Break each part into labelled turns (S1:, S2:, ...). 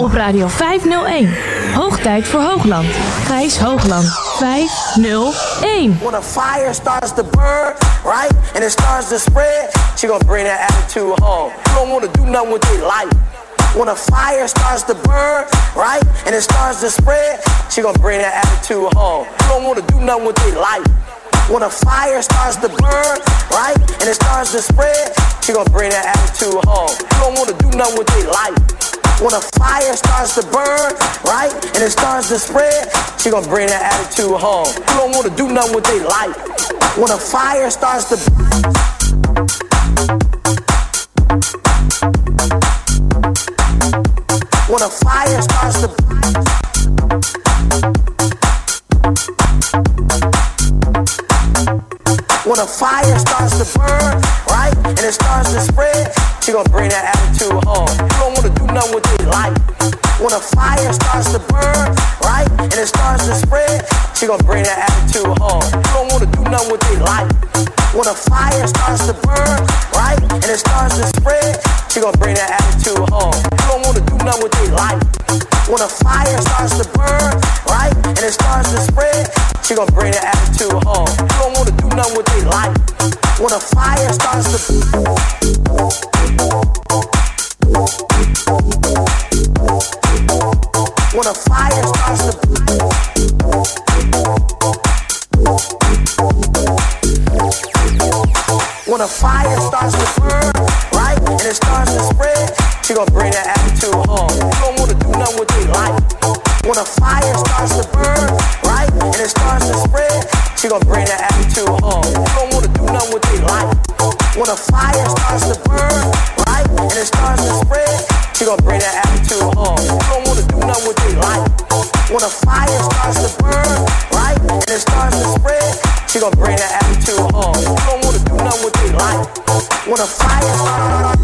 S1: Op Radio 501. Hoog tijd voor Hoogland. Gijs Hoogland. 501.
S2: When a fire starts to burn, right, and it starts to spread, she gonna bring that attitude home. You don't wanna do nothing with their life. When a fire starts to burn, right, and it starts to spread, she gonna bring that attitude home. You don't wanna do nothing with their life. When a fire starts to burn, right, and it starts to spread, she gonna bring that attitude home. You don't wanna do nothing with their life. When a fire starts to burn, right, and it starts to spread, she gonna bring that attitude home. You don't wanna do nothing with their life. When a fire starts to burn. When a fire starts to When a fire starts to burn, right, and it starts to spread, she gonna bring that attitude home. You don't wanna do nothing with their life. When a fire starts to burn, right, and it starts to spread, she gonna bring that attitude home. You don't wanna do nothing with their life. When a fire starts to burn, right, and it starts to spread, she gonna bring that attitude home. You don't wanna do nothing with their life. When a fire starts to burn, right, and it starts to spread, she gonna bring that attitude home. You don't wanna do nothing with their life. When a fire starts to When a fire starts to When a fire starts to burn, right, and it starts to spread, she gonna bring that attitude home. You don't wanna do nothing with their life. When a fire starts to burn, right, and it starts to spread, she gonna bring that attitude home. When a fire starts to burn, right, and it starts to spread, she gonna bring that attitude home. You don't wanna do nothing with their life. When a fire starts to burn, right, and it starts to spread, she gonna bring that attitude home. You don't wanna do nothing with their life. When a fire starts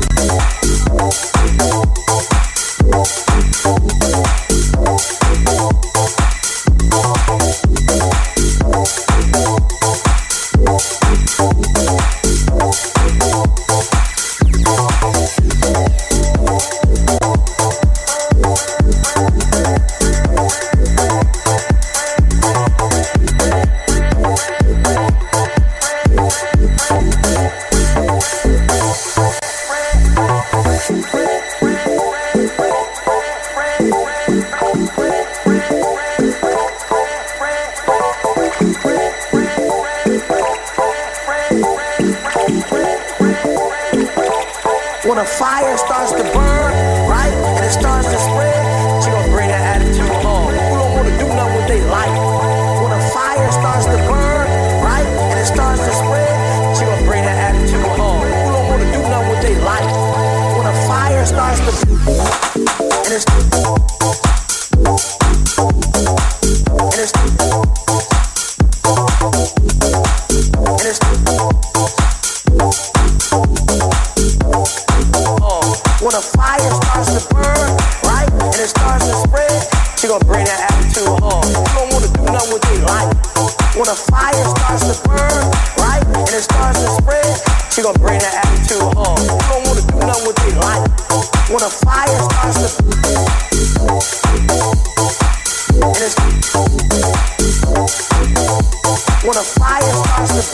S2: when a fire starts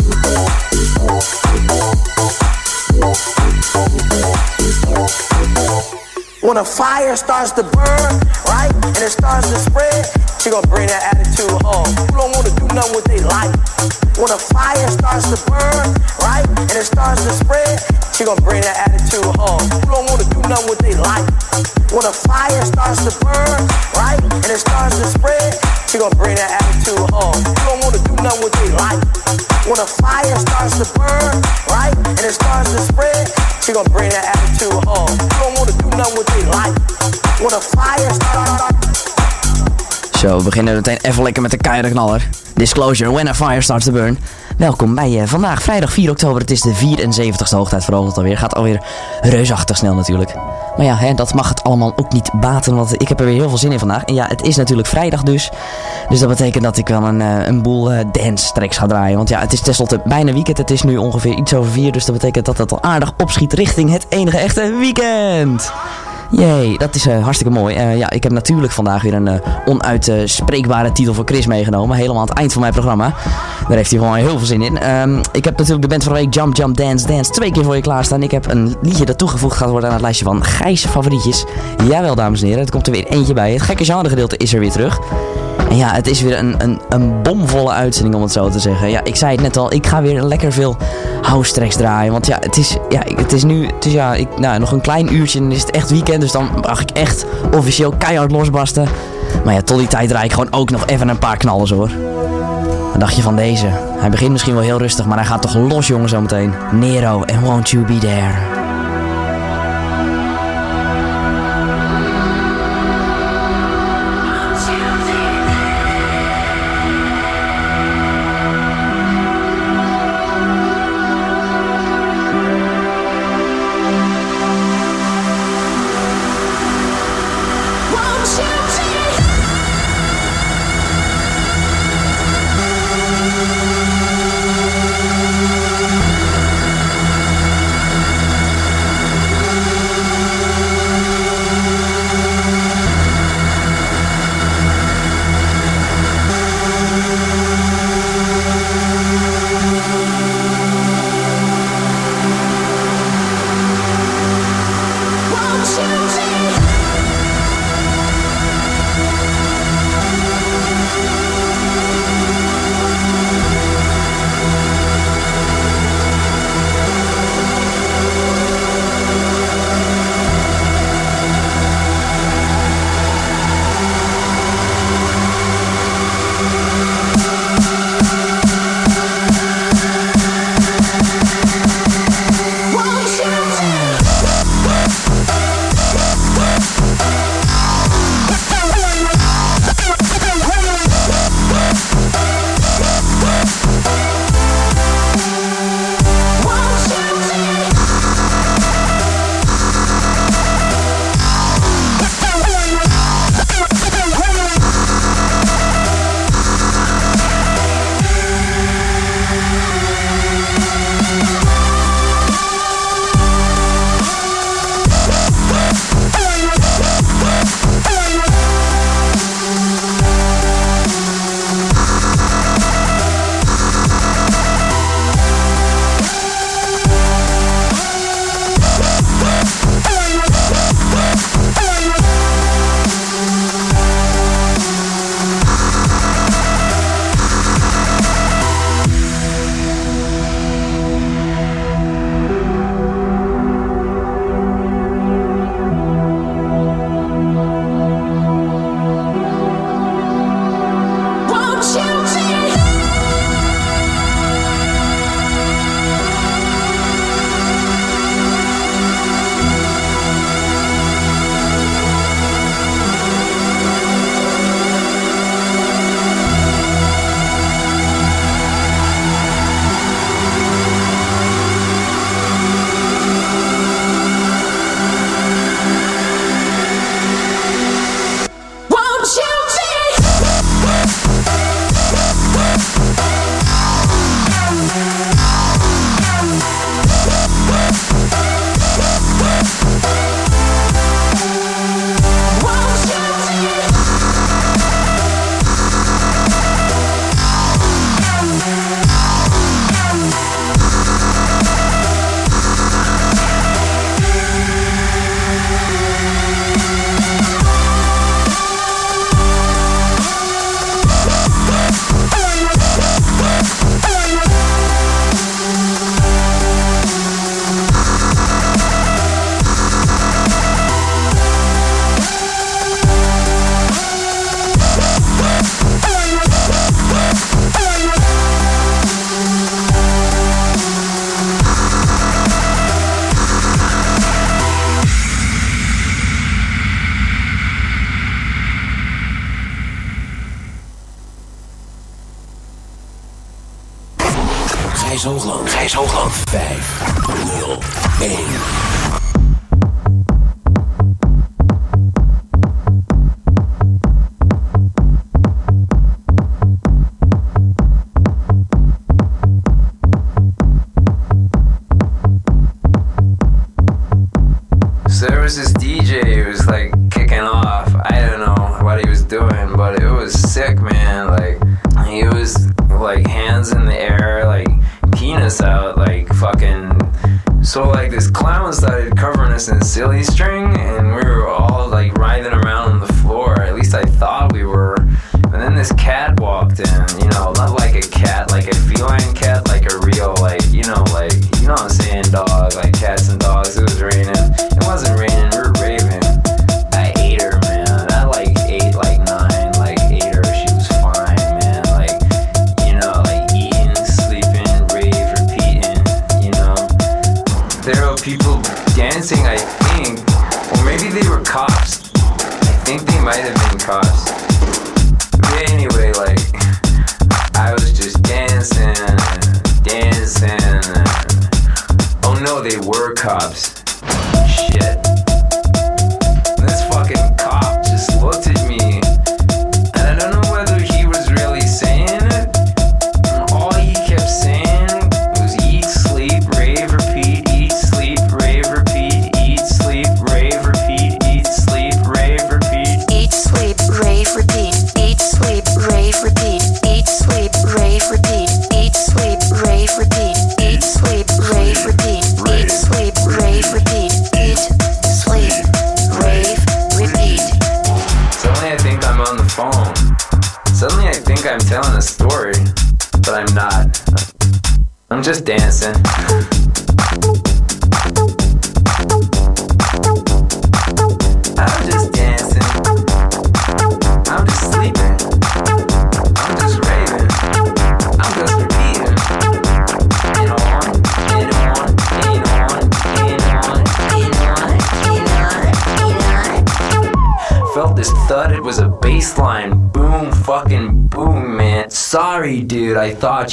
S2: to When a fire starts to burn, right, and it starts to spread, she gonna bring that attitude home. You don't wanna do nothing with their life. When a fire starts to burn, right, and it starts to spread, she gonna bring that attitude home. You don't wanna do nothing with their life. When a fire starts to burn, right, and it starts to spread, she gonna bring that attitude home. You don't wanna do nothing with their life. When a fire starts to burn, right, and it starts to spread, she gonna bring that attitude
S3: Zo, we beginnen meteen even lekker met de keiharde knaller. Disclosure, when a fire starts to burn. Welkom bij eh, vandaag, vrijdag 4 oktober. Het is de 74ste hoogtijd voor Hoogland alweer. Gaat alweer reusachtig snel natuurlijk. Maar ja, hè, dat mag het allemaal ook niet baten, want ik heb er weer heel veel zin in vandaag. En ja, het is natuurlijk vrijdag dus. Dus dat betekent dat ik wel een, eh, een boel eh, dance tracks ga draaien. Want ja, het is tenslotte bijna weekend. Het is nu ongeveer iets over vier. Dus dat betekent dat het al aardig opschiet richting het enige echte weekend. Jee, dat is uh, hartstikke mooi. Uh, ja, ik heb natuurlijk vandaag weer een uh, onuitspreekbare titel voor Chris meegenomen. Helemaal aan het eind van mijn programma. Daar heeft hij gewoon heel veel zin in. Um, ik heb natuurlijk de band van de week Jump Jump Dance Dance twee keer voor je klaarstaan. Ik heb een liedje dat toegevoegd gaat worden aan het lijstje van Gijs favorietjes. Jawel, dames en heren, er komt er weer eentje bij. Het gekke genre gedeelte is er weer terug. En ja, het is weer een, een, een bomvolle uitzending om het zo te zeggen. Ja, ik zei het net al, ik ga weer lekker veel house tracks draaien. Want ja, het is, ja, het is nu, het is ja, ik, nou, nog een klein uurtje en is het echt weekend. Dus dan mag ik echt officieel keihard losbarsten. Maar ja, tot die tijd draai ik gewoon ook nog even een paar knallers hoor. Wat dacht je van deze? Hij begint misschien wel heel rustig, maar hij gaat toch los jongen zometeen. Nero en Won't You Be There.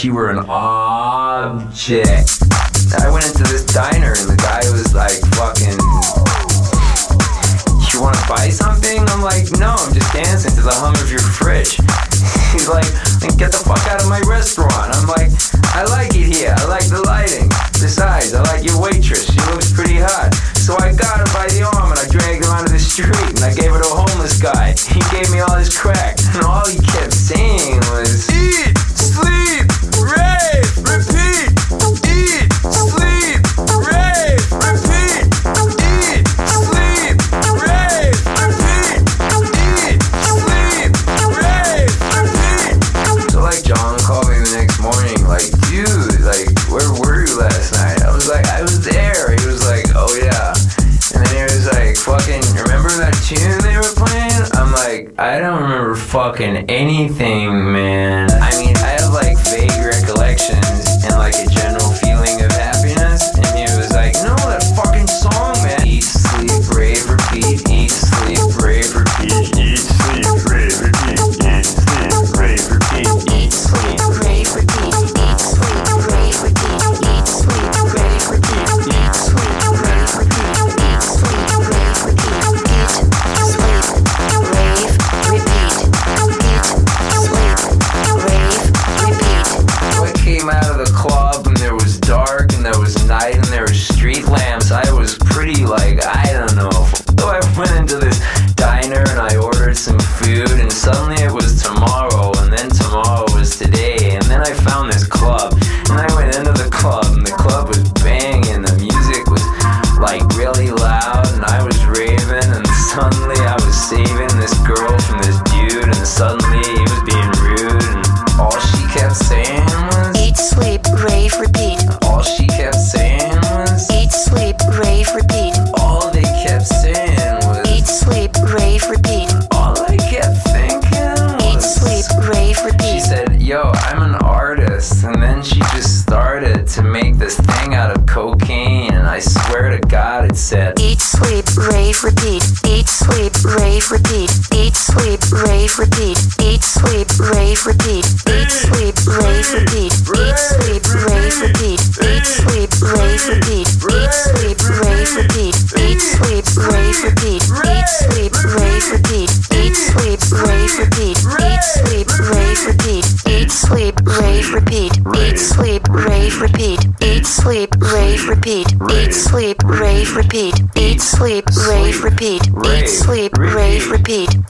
S4: you were an object. I went into this diner and the guy was like, fucking. You wanna buy something? I'm like, no, I'm just dancing to the hum of your fridge. He's like, get the fuck out of my restaurant.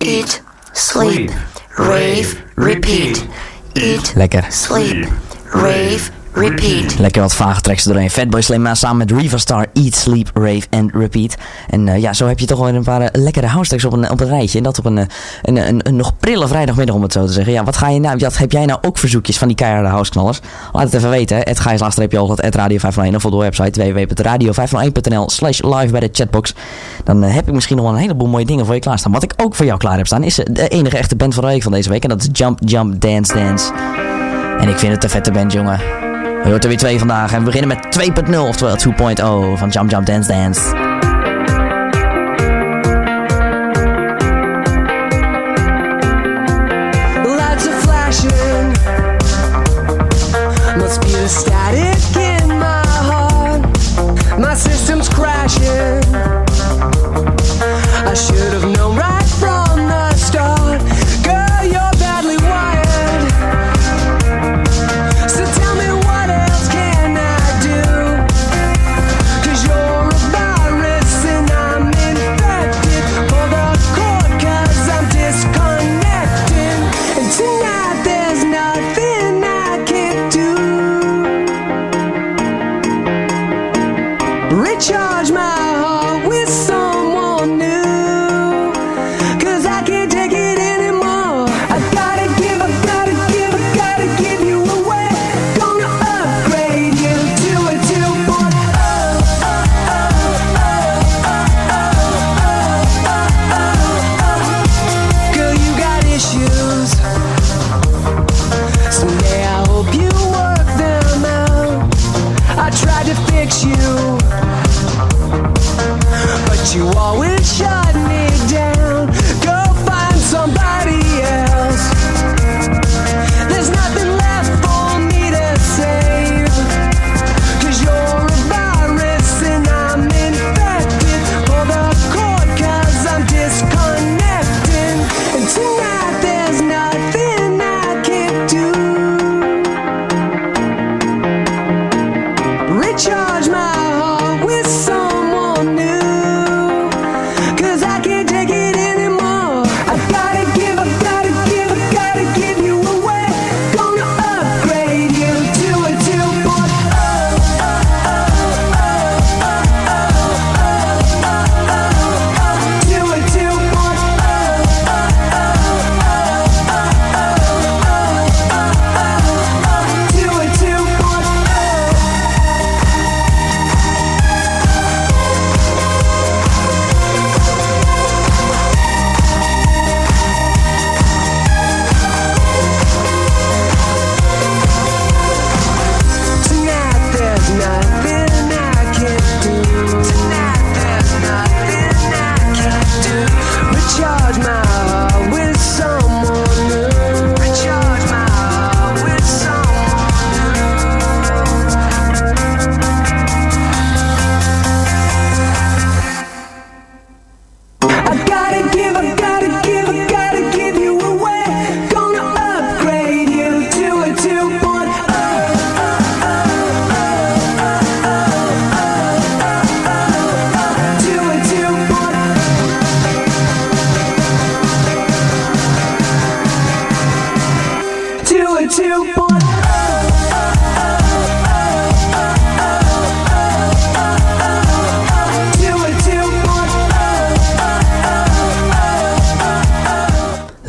S4: eat, sleep, rave, repeat. Eat,
S3: Lekker.
S5: sleep, rave,
S6: repeat.
S7: Lekker wat vage tracks doorheen. Fatboy Slim eh, samen met Riva Star, Eat, Sleep, Rave and Repeat. En eh, ja, zo heb je toch wel een paar eh, lekkere house tracks op een, op rijtje. En dat op een, een, een, nog prille vrijdagmiddag om het zo te zeggen. Ja, wat ga je nou, heb jij nou ook verzoekjes van die keiharde houseknallers? Laat het even weten. Het Gijs Laagstreepje het Radio 501 of op de website www.radio501.nl slash live bij de chatbox. Dan heb ik misschien nog wel een heleboel mooie dingen voor je klaarstaan. Wat ik ook voor jou klaar heb staan is de enige echte band van de week van deze week. En dat is Jump Jump Dance Dance. En ik vind het een vette band, jongen. Je hoort er weer twee vandaag. En we beginnen met 2.0, oftewel 2.0 van Jump Jump Dance Dance.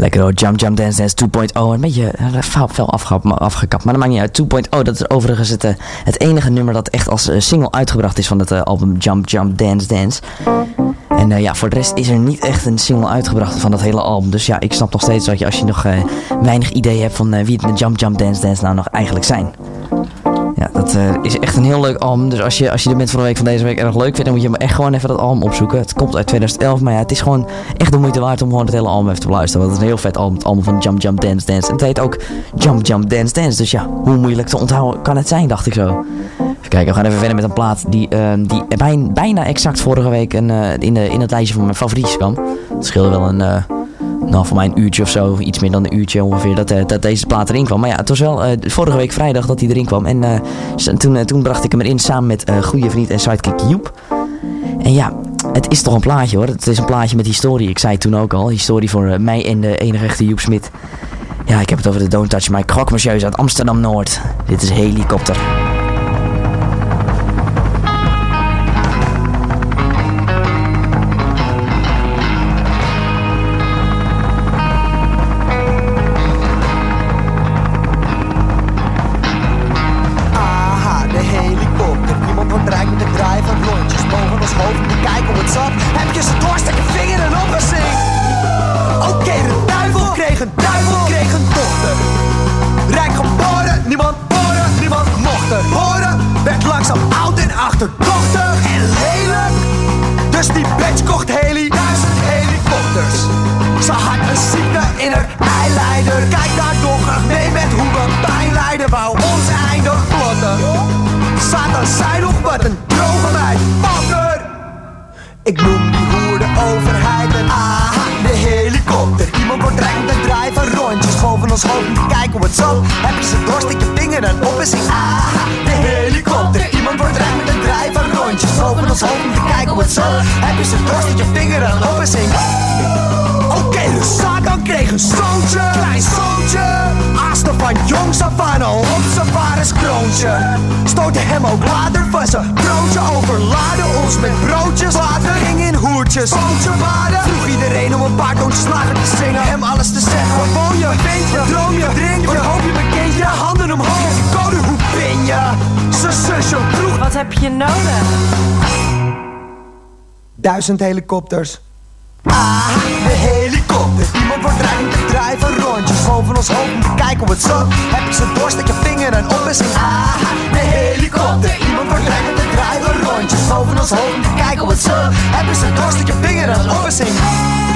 S7: Lekker hoor, Jump Jump Dance Dance 2.0. Een beetje eh, fel, fel afgekapt, maar, afgekapt, dat maakt niet uit. 2.0, dat is overigens het, eh, het enige nummer dat echt als eh, single uitgebracht is van het eh, album Jump Jump Dance Dance. En eh, ja, voor de rest is er niet echt een single uitgebracht van dat hele album. Dus ja, ik snap nog steeds dat je als je nog eh, weinig idee hebt van eh, wie het Jump Jump Dance Dance nou nog eigenlijk zijn. Ja, dat eh, is echt een heel leuk album. Dus als je, als je de band van de week van deze week erg leuk vindt, dan moet je hem echt gewoon even dat album opzoeken. Het komt uit 2011, maar ja, het is gewoon echt de moeite waard om gewoon het hele album even te beluisteren. Want het is een heel vet album, het album van Jump Jump Dance Dance. En het heet ook Jump Jump Dance Dance. Dus ja, hoe moeilijk te onthouden kan het zijn, dacht ik zo. Even kijken, we gaan even verder met een plaat die, eh, die bijna, exact vorige week een, eh, in, de, in het lijstje van mijn favorietjes kwam. Het scheelde wel een... nou, voor mij een uurtje of zo, iets meer dan een uurtje ongeveer, dat, eh, dat deze plaat erin kwam. Maar ja, het was wel eh, vorige week vrijdag dat hij erin kwam. En eh, toen, toen bracht ik hem erin samen met goede vriend en sidekick Joep. En ja, het is toch een plaatje hoor. Het is een plaatje met historie. Ik zei het toen ook al, historie voor mij en de enige echte Joep Smit.
S3: Ja, ik heb het over de Don't Touch My Croque uit Amsterdam-Noord. Dit is Helikopter.
S8: Jongs af aan al op zijn vaders kroontje. Stootte hem ook later van zijn broodje, overladen ons met broodjes. Later ging in hoertjes, bootje baden. Vroeg iedereen om een paar toontjes lager te zingen. Hem alles te zeggen, waar woon je, weet je, droom je, drink je, hoop je bekend je, handen omhoog. Code, hoe ben je? Zijn zusje vroeg
S1: Wat heb je nodig?
S8: Duizend helikopters. Ah, de Iemand wordt rijk van rondjes boven ons hoofd om te kijken hoe het zat. Heb je ze dorst, steek je vinger en op en. Ah, de helikopter. Iemand wordt rijk draai van rondjes boven ons hoofd om te kijken hoe het zat. Heb je ze dorst, steek je vinger en op en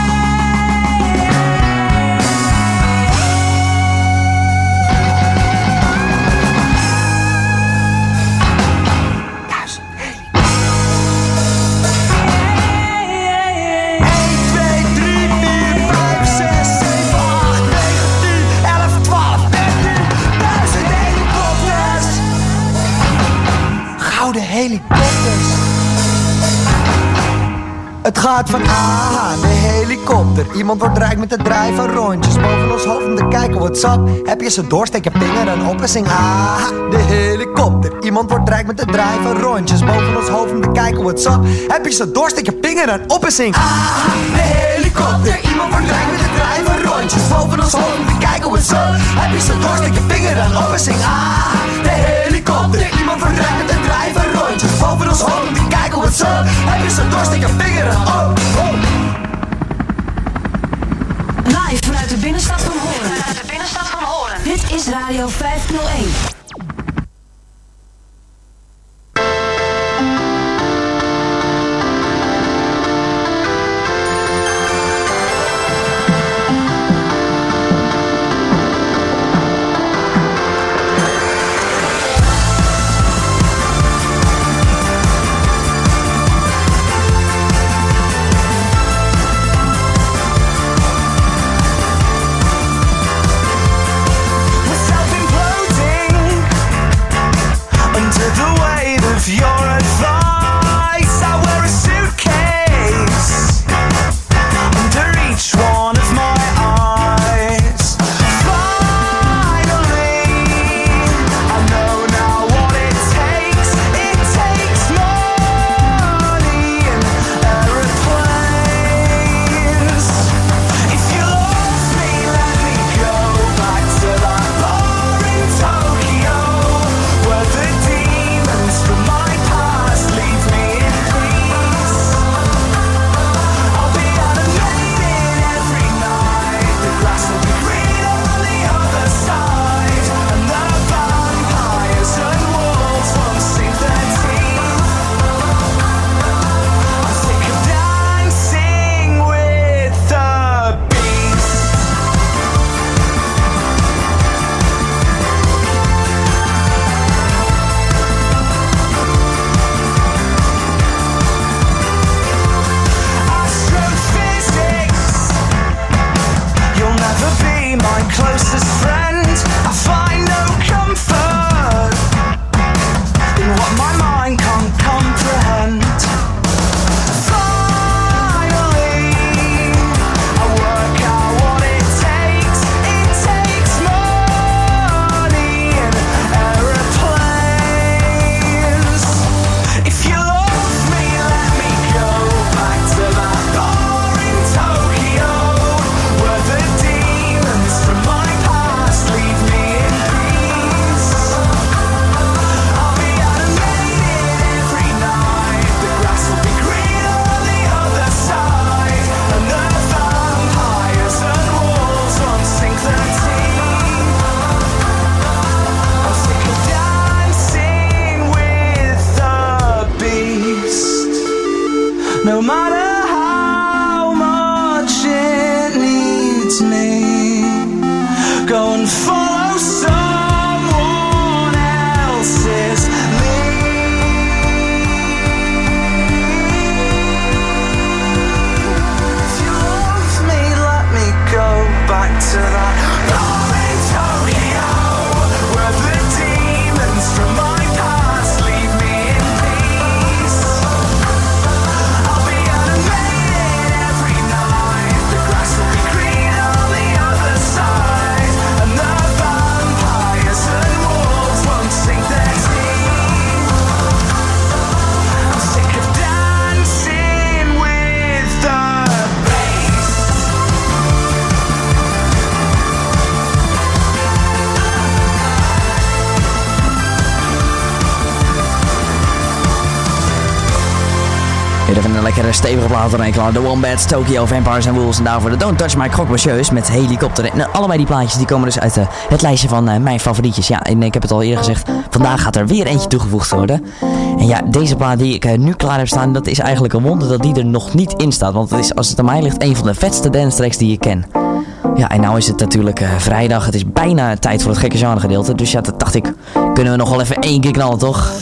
S8: gaat van aha, de helikopter. Iemand wordt rijk met de draai van rondjes boven ons hoofd om te kijken wat sap. Heb je ze door, steek je vinger dan op en aha, de helikopter. Iemand wordt rijk met de draai van rondjes boven ons hoofd om te kijken wat sap. Heb je ze door, steek je vinger dan op en de helikopter. Iemand wordt met de draai van rondjes boven ons hoofd om kijken wat sap. Heb je door, steek je vinger dan op zing aha, de helikopter. Iemand wordt met de draai van rondjes boven ons hoofd om kijken hoe het zat. Heb je door, steek je vinger dan op.
S9: Live vanuit de binnenstad van Hoorn. Vanuit de binnenstad van Hoorn. Dit is Radio 501.
S10: Lekkere stevige plaat erin klaar. The Wombats, Tokyo, Vampires and Wolves. En daarvoor de Don't Touch My Croque Monsieurs met Helikopter. En allebei die plaatjes die komen dus uit eh, het lijstje van eh, mijn favorietjes. Ja, en ik heb het al eerder gezegd. Vandaag gaat er weer eentje toegevoegd worden. En ja, deze plaat die ik eh, nu klaar heb staan, dat is eigenlijk een wonder dat die er nog niet in staat. Want het is, als het aan mij ligt, een van de vetste dance tracks die ik ken. Ja, en nou is het natuurlijk eh, vrijdag. Het is bijna tijd voor het gekke genre gedeelte. Dus ja, dat dacht ik, kunnen we nog wel even één keer knallen, toch?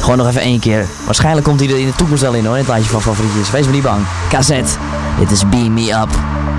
S10: Gewoon nog even één keer. Waarschijnlijk komt hij er in de toekomst wel in hoor, in het lijstje van favorietjes. Wees maar niet bang. KZ, dit is Beam Me Up.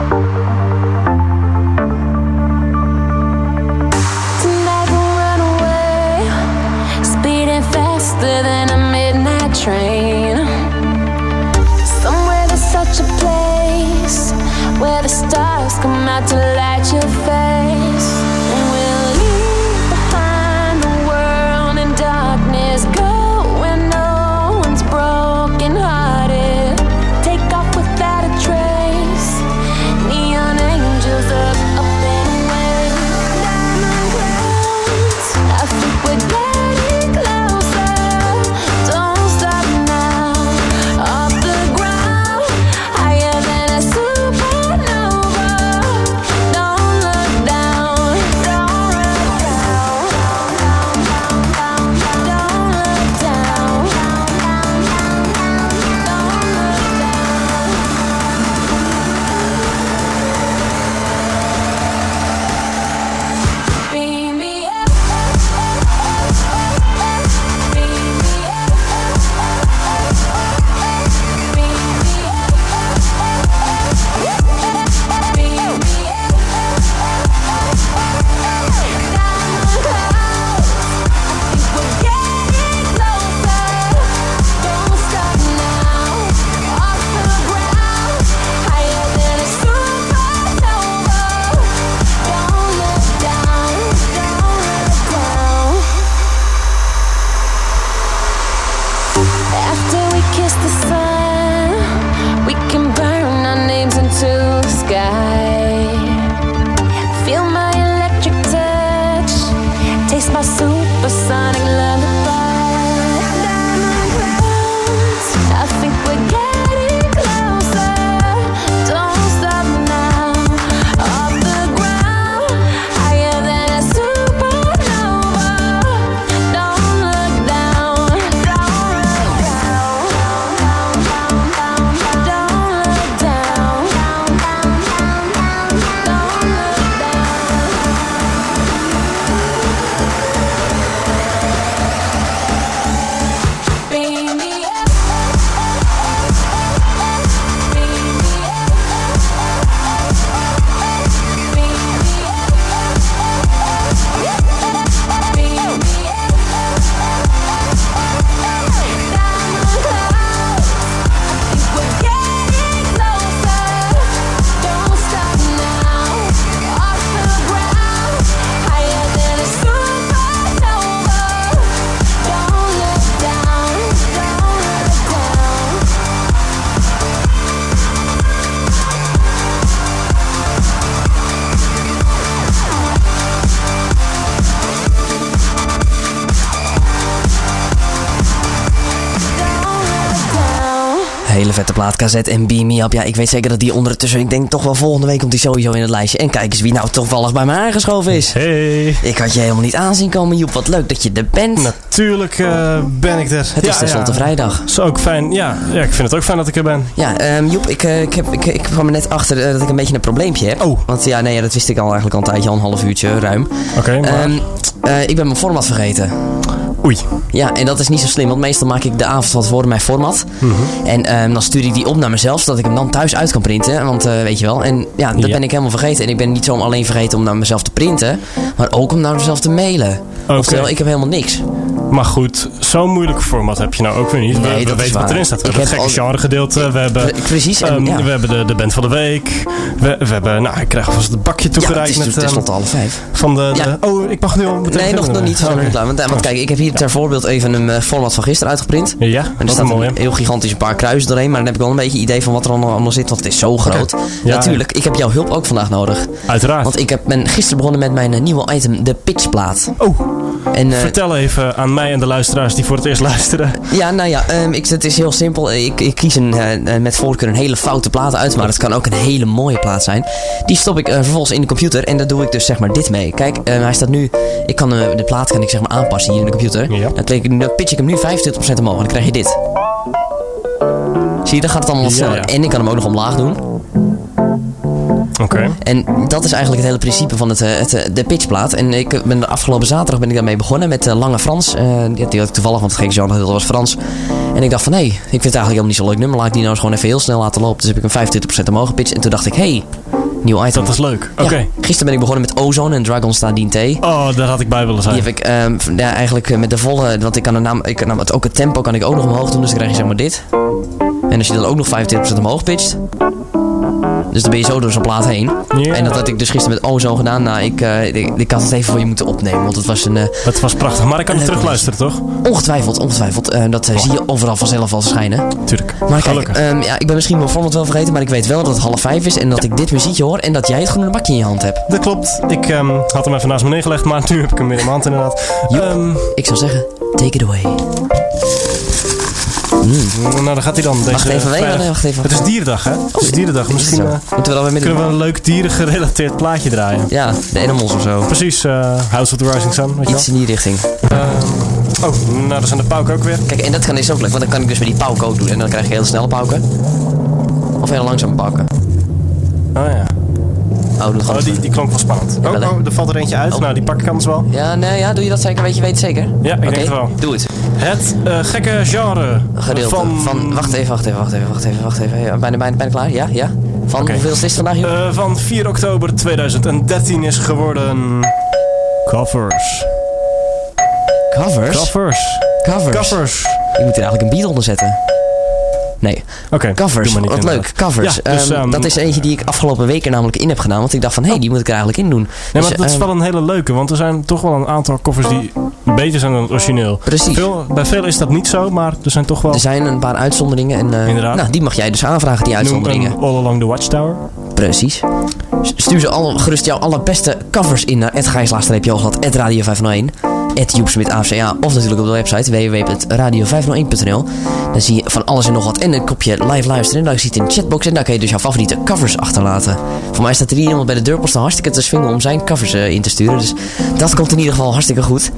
S10: Vette plaat, KZ en Beam Me Up. Ja, ik weet zeker dat die ondertussen, ik denk toch wel volgende week komt die sowieso in het lijstje. En kijk eens wie nou toevallig bij mij aangeschoven is.
S11: Hey.
S10: Ik had je helemaal niet aanzien komen, Joep. Wat leuk dat je er bent.
S11: Natuurlijk eh, ben ik er.
S10: Het is tenslotte vrijdag.
S11: Is ook fijn. Ja, ja, ik vind het ook fijn dat ik er ben.
S10: Ja, ehm, Joep, ik, eh, ik, heb, ik, ik kwam er net achter eh, dat ik een beetje een probleempje heb.
S11: Oh.
S10: Want ja, nee, ja, dat wist ik al eigenlijk al een tijdje, al een half uurtje, ruim.
S11: Oké, maar...
S10: Ehm, eh, ik ben mijn format vergeten.
S11: Oei.
S10: Ja, en dat is niet zo slim, want meestal maak ik de avond van tevoren mijn format.
S11: Mhm.
S10: En ehm, dan stuur ik die op naar mezelf, zodat ik hem dan thuis uit kan printen. Want eh, weet je wel, en ja, dat
S11: Ja.
S10: ben ik helemaal vergeten. En ik ben niet zo alleen vergeten om naar mezelf te printen, maar ook om naar mezelf te mailen.
S11: Oké.
S10: Oftewel, ik heb helemaal niks.
S11: Maar goed, zo'n moeilijk format heb je nou ook weer niet.
S10: Nee,
S11: we we
S10: dat is
S11: weten wat erin staat. We
S10: Ik
S11: hebben het gekke
S10: al-
S11: genre gedeelte. We hebben,
S10: Pre- precies, en
S11: ehm,
S10: ja.
S11: we hebben de, de band van de week. We, we hebben, nou, ik krijg alvast het bakje
S10: Ja, het
S11: toegereikt
S10: is
S11: met...
S10: dus
S11: ehm,
S10: tenslotte half vijf.
S11: van de,
S10: Ja.
S11: de- Oh, ik mag nu al meteen
S10: Nee, nog, nog niet. Klaar. Want, eh, want kijk, ik heb hier ter voorbeeld even een eh, format van gisteren uitgeprint.
S11: Ja,
S10: En er
S11: dat is
S10: staat
S11: mooi.
S10: een heel gigantisch een paar kruisen doorheen. Maar dan heb ik wel een beetje idee van wat er allemaal, zit. Want het is zo groot.
S11: Ja,
S10: Natuurlijk, ik heb jouw hulp ook vandaag nodig.
S11: Uiteraard.
S10: Want ik heb, ben gisteren begonnen met mijn eh, nieuwe item, de pitchplaat.
S11: Oh,
S3: En, eh,
S11: Vertel even aan mij en de luisteraars die voor het eerst luisteren.
S3: Ja, nou ja, ehm, ik, het is heel simpel. Ik, ik kies een, eh, eh, met voorkeur een hele foute plaat uit, maar het kan ook een hele mooie plaat zijn. Die stop ik eh, vervolgens in de computer en daar doe ik dus zeg maar dit mee. Kijk, eh, hij staat nu, ik kan eh, de plaat kan ik zeg maar aanpassen hier in de computer.
S11: Ja.
S3: Dan, klik ik, dan pitch ik hem nu 25% omhoog en dan krijg je dit. Zie je, dan gaat het allemaal wat sneller.
S11: ja.
S3: En ik kan hem ook nog omlaag doen.
S11: Oké.
S3: En dat is eigenlijk het hele principe van het, eh, het, eh, de pitchplaat. En ik ben de afgelopen zaterdag ben ik daarmee begonnen met eh, Lange Frans. Die had ik toevallig, want het gekke genre dat was Frans. En ik dacht van, hé, ik vind het eigenlijk helemaal niet zo'n leuk nummer. Laat ik die nou eens gewoon even heel snel laten lopen. Dus heb ik hem 25% omhoog gepitcht. En toen dacht ik, hé, hey, nieuw item.
S11: Dat is leuk.
S3: Ja,
S11: Oké.
S3: gisteren ben ik begonnen met Ozone en Dragon Star T.
S11: Oh, daar had ik bij willen zijn.
S3: Die heb ik ehm, ja, eigenlijk eh, met de volle, want ik kan de naam, ik kan het ook het tempo kan ik ook nog omhoog doen, dus dan krijg je zeg maar dit. En als je dan ook nog 25% omhoog pitcht, dus dan ben je zo door zo'n plaat heen.
S11: Ja.
S3: En dat had ik dus gisteren met Ozone gedaan. Nou, ik, eh, ik, ik had het even voor je moeten opnemen, want het was een, eh,
S11: Het was prachtig, maar ik kan het terugluisteren, toch?
S3: ongetwijfeld, ongetwijfeld, eh, dat eh, zie je overal vanzelf al verschijnen.
S11: Tuurlijk.
S3: Maar kijk, ehm, ja, ik ben misschien mijn format wel vergeten, maar ik weet wel dat het half vijf is en dat ik dit muziekje hoor en dat jij het groene bakje in je hand hebt.
S11: Dat klopt. Ik ehm, had hem even naast me neergelegd, maar nu heb ik hem weer in mijn hand inderdaad.
S3: Joep.
S11: Ehm,
S3: Ik zou zeggen, take it away.
S11: Nou, daar gaat hij dan. Deze
S3: Wacht even, nee, wacht even.
S11: Het is dierendag, hè? Het is dierendag.
S3: Is het
S11: Misschien eh,
S3: Moeten we dan weer
S11: kunnen we een leuk dierengerelateerd plaatje draaien.
S3: Ja, de animals of zo.
S11: Precies, eh, House of the Rising Sun, weet
S3: Iets in die richting.
S11: Ehm, oh, nou, daar zijn de pauken ook weer.
S3: Kijk, en dat kan is ook leuk, want dan kan ik dus met die pauken ook doen. En dan krijg je heel snelle pauken. Of heel langzame pauken.
S11: Oh ja.
S3: Oh.
S11: Oh, die, die klonk wel spannend.
S3: Ja,
S11: Oh, oh, er valt er eentje uit.
S3: Oh.
S11: Nou, die pak ik anders wel.
S3: Ja, nee, ja, doe je dat zeker? Weet je, weet het zeker?
S11: Ja, ik denk het wel.
S3: doe het.
S11: Het eh, gekke genre
S3: Gedeelte van...
S11: van...
S3: Wacht even, wacht even, wacht even, wacht even, wacht even. Ja, bijna, bijna, bijna klaar? Ja, ja. Van hoeveel is het vandaag, joh?
S11: eh, van 4 oktober 2013 is geworden... Covers.
S3: Covers?
S11: Covers.
S3: Covers.
S11: Covers.
S3: Je moet er eigenlijk een beat onder zetten. Nee,
S11: Oké,
S3: covers. Wat
S11: inderdaad.
S3: leuk, covers.
S11: Ja, dus,
S3: Ehm,
S11: ehm,
S3: dat is eentje die ik afgelopen weken namelijk in heb gedaan. Want ik dacht van, hé, hey, die moet ik er eigenlijk in doen.
S11: Nee,
S3: Dus,
S11: maar dat is
S3: ehm,
S11: wel een hele leuke, want er zijn toch wel een aantal covers die beter zijn dan het origineel.
S3: Precies.
S11: Veel, bij veel is dat niet zo, maar er zijn toch wel...
S3: Er zijn een paar uitzonderingen en eh,
S11: Inderdaad.
S3: nou, die mag jij dus aanvragen, die uitzonderingen.
S11: All Along the Watchtower.
S3: Precies. Stuur ze alle, gerust jouw allerbeste covers in naar @gijslaagstreepje Radio 501 Joepsmit AFCA of natuurlijk op de website www.radio501.nl. Dan zie je van alles en nog wat en een kopje live luisteren. En dan zie je het in de chatbox en daar kun je dus jouw favoriete covers achterlaten. Voor mij staat er hier iemand bij de deurpost hartstikke te swingen om zijn covers eh, in te sturen. Dus dat komt in ieder geval hartstikke goed.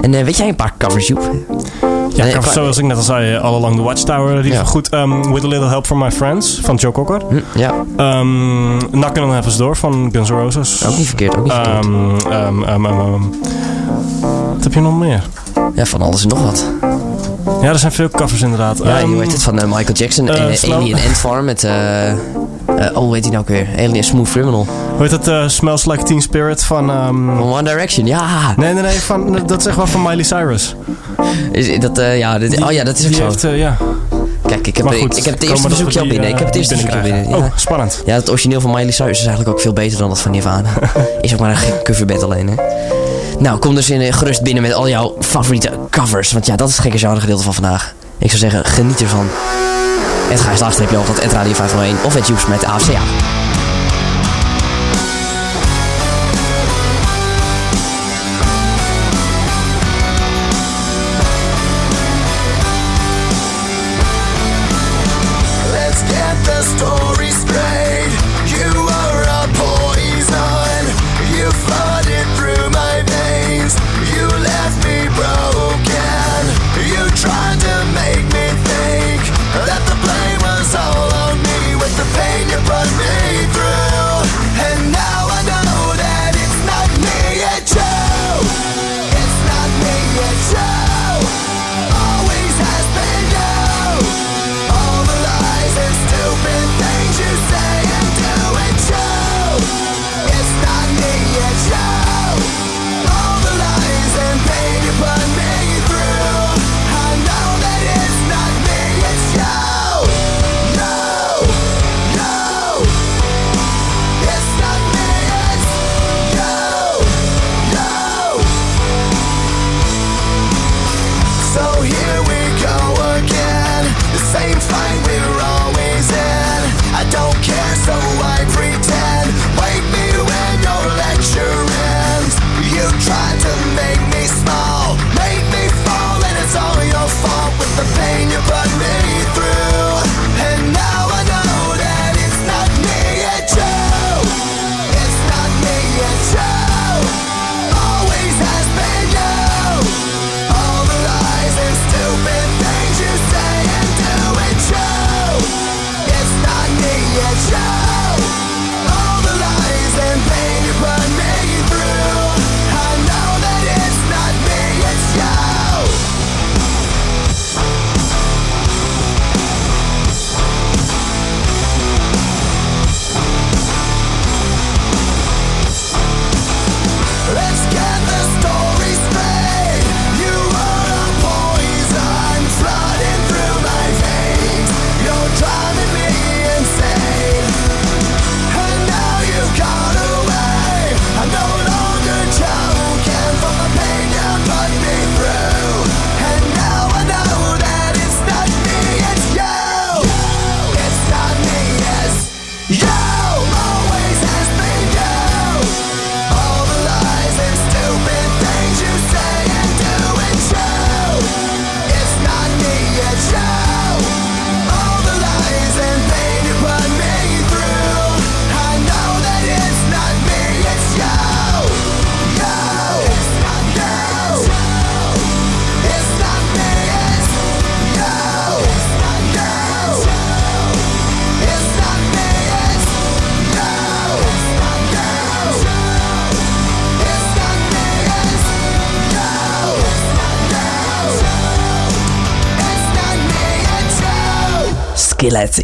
S3: En eh, weet jij een paar covers, Joep?
S11: Ja,
S3: Nee,
S11: covers
S3: qua-
S11: zoals ik net al zei, eh, All Along the Watchtower. Die
S3: Ja.
S11: is goed. Ehm, With a Little Help from My Friends van Joe Cocker.
S3: Hm, ja,
S11: Um, Knockin' on Heaven's Door van Guns N' Roses.
S3: ook niet verkeerd, ook niet verkeerd.
S11: Ehm. Wat heb je nog meer?
S3: Ja, van alles en nog wat.
S11: Ja, er zijn veel covers inderdaad.
S3: Ja,
S11: Ehm,
S3: je weet het van eh, Michael Jackson en eh,
S11: Slow-
S3: Alien Ant Farm met... oh, hoe heet die nou ook weer? Alien Smooth Criminal.
S11: Hoe heet eh, Smells Like Teen Spirit van... ehm,
S3: Van One Direction, ja!
S11: Nee, nee, nee. Van, dat is echt wel van Miley Cyrus.
S3: Is, dat, ja, dit, oh ja, dat is ook zo.
S11: heeft, ja.
S3: Kijk, ik heb, ik, heb het eerste
S11: we dat
S3: verzoekje al binnen. Ik heb het eerste verzoekje al binnen. Ja.
S11: Oh, spannend.
S3: ja, het origineel van Miley Cyrus is eigenlijk ook veel beter dan dat van Nirvana. is ook maar een gek coverbed alleen, hè. Nou, kom dus in, eh, gerust binnen met al jouw favoriete covers. Want ja, dat is het gekke genre gedeelte van vandaag. Ik zou zeggen, geniet ervan. Het ga je slaagstreepje over dat Radio 501 of het Joeps met AFCA.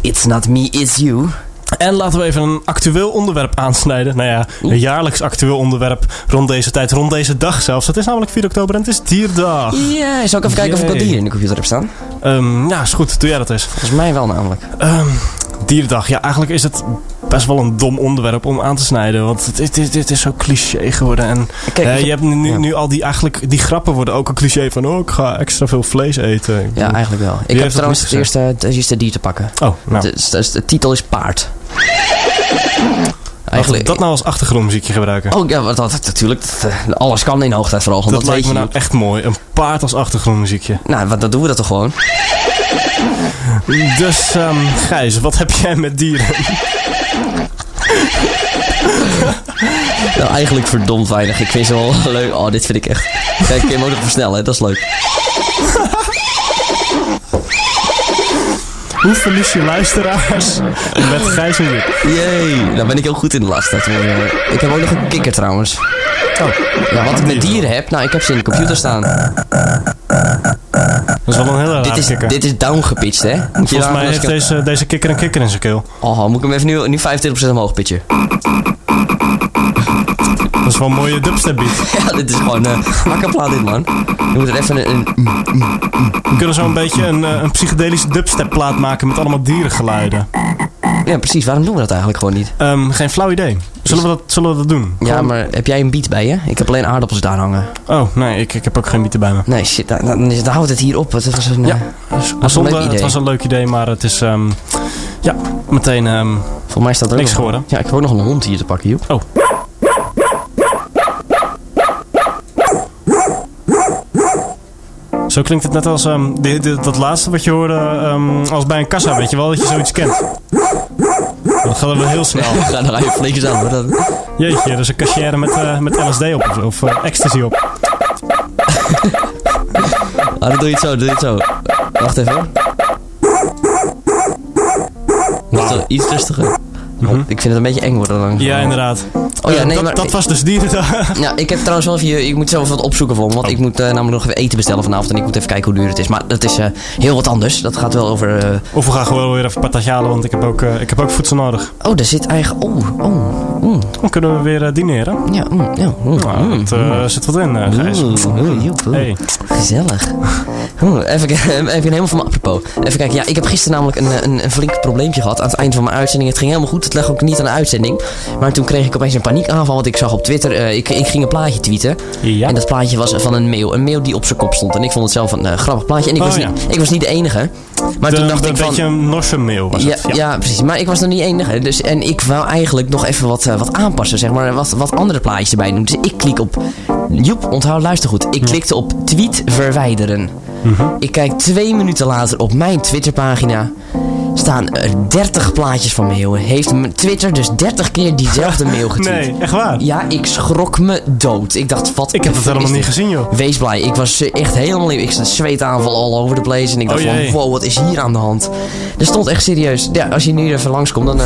S3: It's Not Me, It's You.
S11: En laten we even een actueel onderwerp aansnijden. Nou ja, een jaarlijks actueel onderwerp rond deze tijd, rond deze dag zelfs. Het is namelijk 4 oktober en het is dierdag.
S3: Ja, zal ik even kijken of ik wat
S11: Yay.
S3: dieren in de computer heb staan?
S11: Ehm, ja, is goed. Doe jij dat eens.
S3: Volgens mij wel namelijk.
S11: Ehm, dierdag. Ja, eigenlijk is het best wel een dom onderwerp om aan te snijden. Want dit, dit is zo cliché geworden. En
S3: Kijk,
S11: eh, je hebt nu,
S3: ja.
S11: nu al die, eigenlijk, die grappen worden ook een cliché van... Oh, ik ga extra veel vlees eten. Ik
S3: Ja, eigenlijk wel. Ik heb trouwens het eerste, het eerste dier te pakken.
S11: Oh, nou.
S3: De, de, de titel is paard.
S11: We dat nou als achtergrondmuziekje gebruiken.
S3: Oh ja, wat dat, natuurlijk. Dat, eh, alles kan in hoogtijd vooral.
S11: dat
S3: Dat,
S11: lijkt me nou
S3: niet.
S11: echt mooi. Een paard als achtergrondmuziekje.
S3: Nou, wat, dan doen we dat toch gewoon.
S11: Dus, ehm Gijs, wat heb jij met dieren?
S3: Nou, eigenlijk verdomd weinig. Ik vind ze wel leuk. Oh, dit vind ik echt. Kijk, hem ook nog versnellen, hè? dat is leuk.
S11: Hoe verlies je luisteraars met Gijs en Jip?
S3: Jee, nou ben ik heel goed in de last. Ik heb ook nog een kikker trouwens.
S11: Oh,
S3: Ja, wat ik met dieren heb, nou, ik heb ze in de computer staan.
S11: Dat is wel een hele rare
S3: Dit is,
S11: kikker.
S3: dit is downgepitcht, hè? Moet
S11: Volgens mij heeft deze, deze kikker een kikker in zijn keel.
S3: Oh, moet ik hem even nu, nu 25% omhoog pitchen?
S11: Dat is wel een mooie dubstep beat.
S3: Ja, dit is gewoon eh akkerplaat dit, man. Je moet er even een... een
S11: We kunnen zo een beetje een, eh, een psychedelische dubstep plaat maken met allemaal dierengeluiden.
S3: ja, precies. Waarom doen we dat eigenlijk gewoon niet?
S11: Ehm, geen flauw idee. Zullen we dat, zullen we dat doen?
S3: Ja, maar heb jij een beat bij je? Ik heb alleen aardappels daar hangen.
S11: Oh, nee, ik, ik heb ook geen bieten bij me.
S3: Nee, shit, dan, dan, houdt het hier op. Het was een,
S11: Ja.
S3: eh, een leuk
S11: het
S3: idee.
S11: was een leuk idee, maar het is ehm, ja, meteen ehm,
S3: Voor mij staat er
S11: niks geworden.
S3: Ja, ik heb ook nog een hond hier te pakken, Joep.
S11: Oh. Zo klinkt het net als ehm, dat laatste wat je hoorde als bij een kassa, weet je wel, dat je zoiets kent. Dat gaat wel heel snel.
S3: Ja, dan ga je flink aan. Dat-
S11: Jeetje, er is een cashier met, eh, met LSD op of, of eh, ecstasy op.
S3: Ah, dan doe je het zo, doe je het zo. Wacht even. Wacht, eh, iets rustiger.
S11: Mhm.
S3: Ik vind het een beetje eng worden dan.
S11: Ja, inderdaad.
S3: Oh ja, nee,
S11: dat,
S3: maar...
S11: dat was dus dierendag.
S3: Ja, ik heb trouwens wel even... Ik moet zelf wat opzoeken voor me. Want
S11: Oh.
S3: ik moet eh, namelijk nog even eten bestellen vanavond. En ik moet even kijken hoe duur het is. Maar dat is eh, heel wat anders. Dat gaat wel over... eh,
S11: Of we gaan gewoon weer even patatje halen, want ik heb ook, ik heb ook voedsel nodig.
S3: Oh, daar zit eigenlijk... Oh, oh, mm,
S11: Dan kunnen we weer dineren.
S3: ja, mm, ja, mm,
S11: Nou,
S3: mm,
S11: dat eh, zit wat in, Gijs.
S3: Oeh, oeh, joep, oeh.
S11: Hey.
S3: Gezellig. Even, even helemaal van me apropos. Even kijken. Ja, ik heb gisteren namelijk een, een, een flink probleempje gehad aan het eind van mijn uitzending. Het ging helemaal goed. Het lag ook niet aan de uitzending. Maar toen kreeg ik opeens een paniekaanval. Want ik zag op Twitter... eh, ik, ik ging een plaatje tweeten.
S11: Ja.
S3: En dat plaatje was van een mail. Een mail die op zijn kop stond. En ik vond het zelf een eh, grappig plaatje. En ik,
S11: Oh,
S3: was
S11: ja.
S3: niet, ik was niet de enige. Maar
S11: de,
S3: toen dacht
S11: de-
S3: ik van...
S11: beetje een Norse mail was
S3: Ja,
S11: het.
S3: ja. precies. Maar ik was nog niet enige. Dus, en ik wou eigenlijk nog even wat, eh, wat aanpassen. Zeg maar, wat, wat andere plaatjes erbij doen. Dus ik klik op... Joep, onthoud, luister goed. Ik klikte op tweet verwijderen.
S11: Mhm.
S3: Ik kijk twee minuten later op mijn Twitterpagina. Staan er 30 plaatjes van meeuwen. Heeft Twitter dus 30 keer diezelfde mail getweet.
S11: Nee, echt waar?
S3: Ja, ik schrok me dood. Ik dacht, wat
S11: Ik heb
S3: fuck
S11: helemaal niet
S3: dit?
S11: gezien, joh.
S3: Wees blij. Ik was eh, echt helemaal... Ik zat zweetaanval all over the place. En ik dacht
S11: Oh,
S3: van, wow, wat is hier aan de hand? Er stond echt serieus... Ja, als je nu even langskomt, dan... eh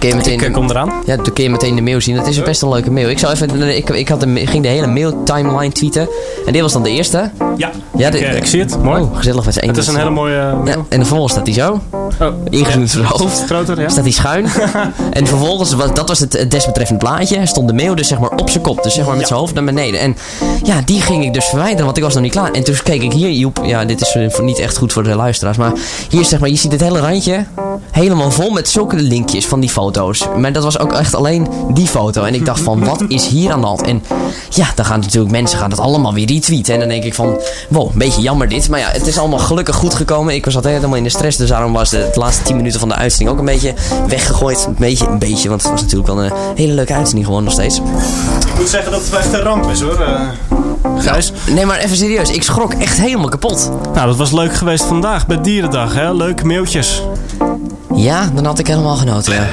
S3: kun je meteen...
S11: Ik eh, kom eraan.
S3: ja, dan kun je meteen de mail zien. Het is best een leuke mail. Ik, zou even, ik, ik had de, ging de hele mail timeline tweeten. En dit was dan de eerste.
S11: Ja,
S3: Ja,
S11: ik,
S3: de-
S11: eh, ik zie het. Mooi.
S3: Oh, gezellig met z'n
S11: het is een hele mooie eh,
S3: Ja,
S11: mail.
S3: en vervolgens staat hij zo.
S11: Oh,
S3: Ingezoomd voor het hoofd.
S11: Groter, ja.
S3: Staat hij schuin. en vervolgens, dat was het desbetreffende plaatje, stond de mail dus zeg maar op zijn kop. Dus zeg maar met
S11: Ja.
S3: zijn hoofd naar beneden. En ja, die ging ik dus verwijderen, want ik was nog niet klaar. En toen keek ik hier, Joep, ja, dit is niet echt goed voor de luisteraars. Maar hier zeg maar, je ziet het hele randje helemaal vol met zulke linkjes van die foto's. Maar dat was ook echt alleen die foto. En ik dacht van, wat is hier aan de hand? En ja, dan gaan natuurlijk mensen gaan dat allemaal weer retweeten. En dan denk ik van, wow, een beetje jammer dit. Maar ja, het is allemaal gelukkig goed gekomen. Ik was altijd helemaal in de stress. Dus daarom was de, laatste 10 minuten van de uitzending ook een beetje weggegooid. Een beetje, een beetje. Want het was natuurlijk wel een hele leuke uitzending gewoon nog steeds.
S11: Ik moet zeggen dat het wel echt een ramp is, hoor. eh, Gijs.
S3: Nee, maar even serieus. Ik schrok echt helemaal kapot.
S11: Nou, dat was leuk geweest vandaag bij Dierendag, hè. Leuke mailtjes.
S3: Ja, dan had ik helemaal genoten. Ja.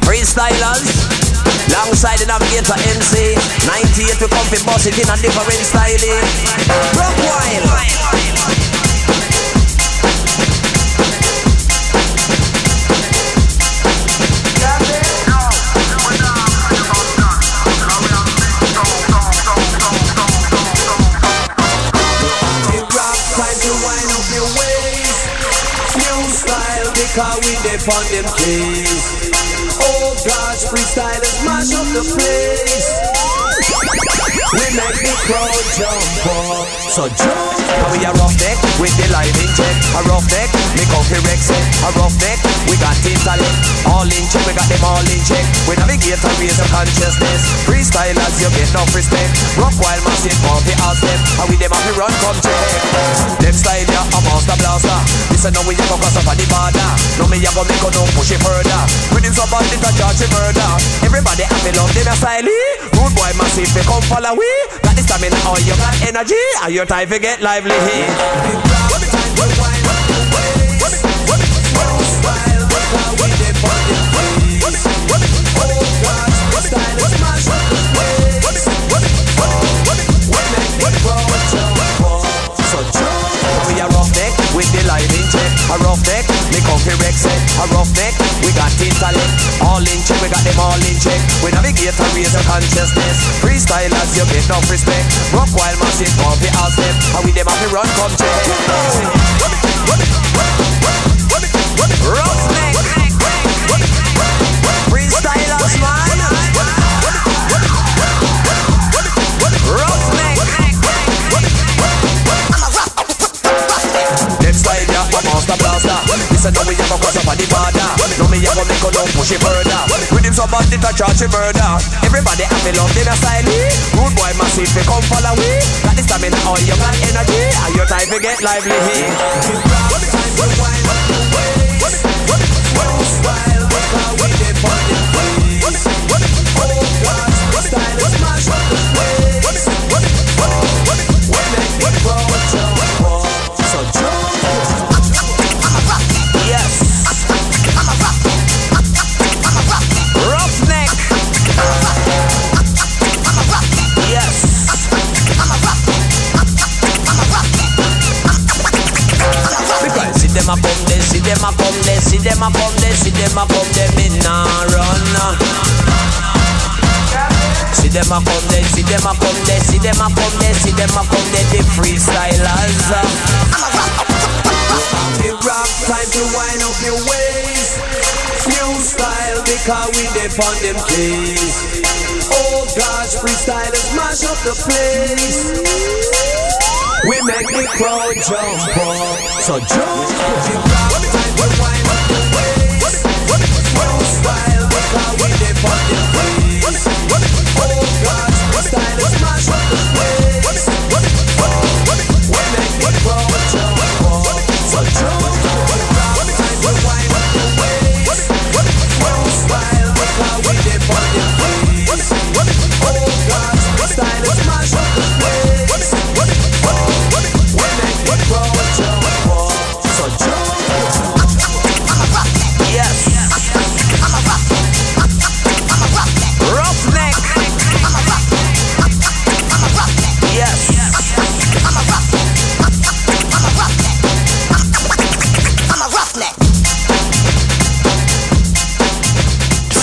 S2: Freestylers, alongside the navigator MC. 98 we come fi bust it in a different style. Rock Cause we
S12: depend them case Oh gosh, freestylers smash up the place. We make the crowd jump up. So jump.
S8: We a rough neck with the in check. A rough neck, me coffee Rex it. A rough neck, we got intellect. All in check, we got them all in check. We navigate and raise the consciousness. Freestylers, you get no respect. Rock while massive coffee ask them. And we them have to run, come check. Them style ya, a master blaster. Listen now we a go cross up on the border. No me a go make a no push it further. With him so bad, a charge it murder. Everybody have to love them a style. Rude boy massive, they come follow we. Got the stamina, all you got energy. And your time to get lively. So. We with the in check. A rough comfy Rex it. Eh? A rough neck, we got intellect. All in check, we got them all in check. We navigate and raise the consciousness. Freestylers, you get no respect. Rock while massive comfy ask them. And we them have to run, come check. Rough neck. Freestylers, man. Ya, a master blaster Listen now we have a cross up on the border No me have a make a don't push it further With him so bad it a charge it murder Everybody have me love them a style Rude boy massive we come follow we Got the stamina all you got energy And your time to get lively here So them a come there, see them a come there, me nah run. See them a come there, see them a come there, see them a come there, see them a come there, the freestylers. The rock time to wind up your waist. New style because we dip on them keys. Oh gosh, freestylers mash up the place. We make the crowd jump up. So jump. Up style because we dip on them keys. Oh gosh, freestylers mash up the place. We make the crowd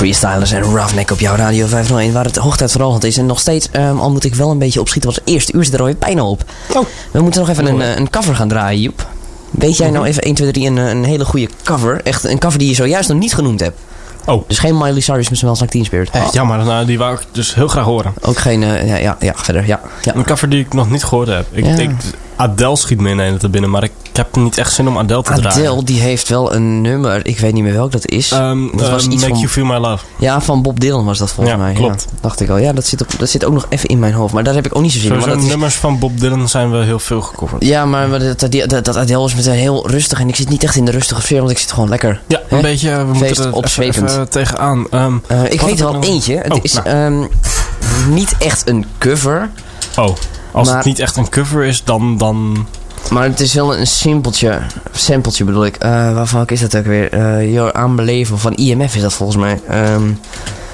S8: Freestylers
S3: en Roughneck op jouw Radio 501, waar het hoogtijd vooral is. En nog steeds, ehm, al moet ik wel een beetje opschieten, want het eerste uur zit er alweer bijna op.
S11: Oh.
S3: We moeten nog even een, eh, een cover gaan draaien, Joep. Weet jij nou even 1, 2, 3 een, eh, een hele goede cover? Echt een cover die je zojuist nog niet genoemd hebt.
S11: Oh.
S3: Dus geen Miley Cyrus met Smells Like Teen Spirit.
S11: Eh, jammer, nou, die wou ik dus heel graag horen.
S3: Ook geen, eh, ja, ja, ja, verder, ja. ja.
S11: Een cover die ik nog niet gehoord heb. Ik,
S3: Ja.
S11: ik, Adele schiet me ineens te binnen, maar ik heb niet echt zin om Adele te draaien.
S3: Adele, die heeft wel een nummer, ik weet niet meer welk dat is.
S11: Ehm,
S3: dat was
S11: ehm,
S3: iets
S11: Make
S3: van,
S11: You Feel My Love.
S3: ja, van Bob Dylan was dat volgens
S11: Ja,
S3: mij.
S11: klopt.
S3: Ja, dacht ik al. Ja, dat zit, op, dat zit ook nog even in mijn hoofd. Maar daar heb ik ook niet zo zin in. Want dat is-
S11: nummers van Bob Dylan zijn wel heel veel gecoverd.
S3: Ja, maar dat, dat, dat, dat Adele is meteen heel rustig. En ik zit niet echt in de rustige sfeer, want ik zit gewoon lekker.
S11: Ja,
S3: Hè?
S11: een beetje, eh, we
S3: Feest
S11: moeten er even,
S3: opzwepend.
S11: even tegenaan. Ehm,
S3: Eh, ik weet wel eentje. Het
S11: Oh,
S3: is
S11: nou.
S3: ehm, niet echt een cover.
S11: Oh, als
S3: Maar-
S11: het niet echt een cover is, dan... dan
S3: Maar het is wel een simpeltje. Sampletje bedoel ik. Eh waarvan is dat ook weer? Eh Your Unbelievable van IMF is dat volgens mij. Ehm,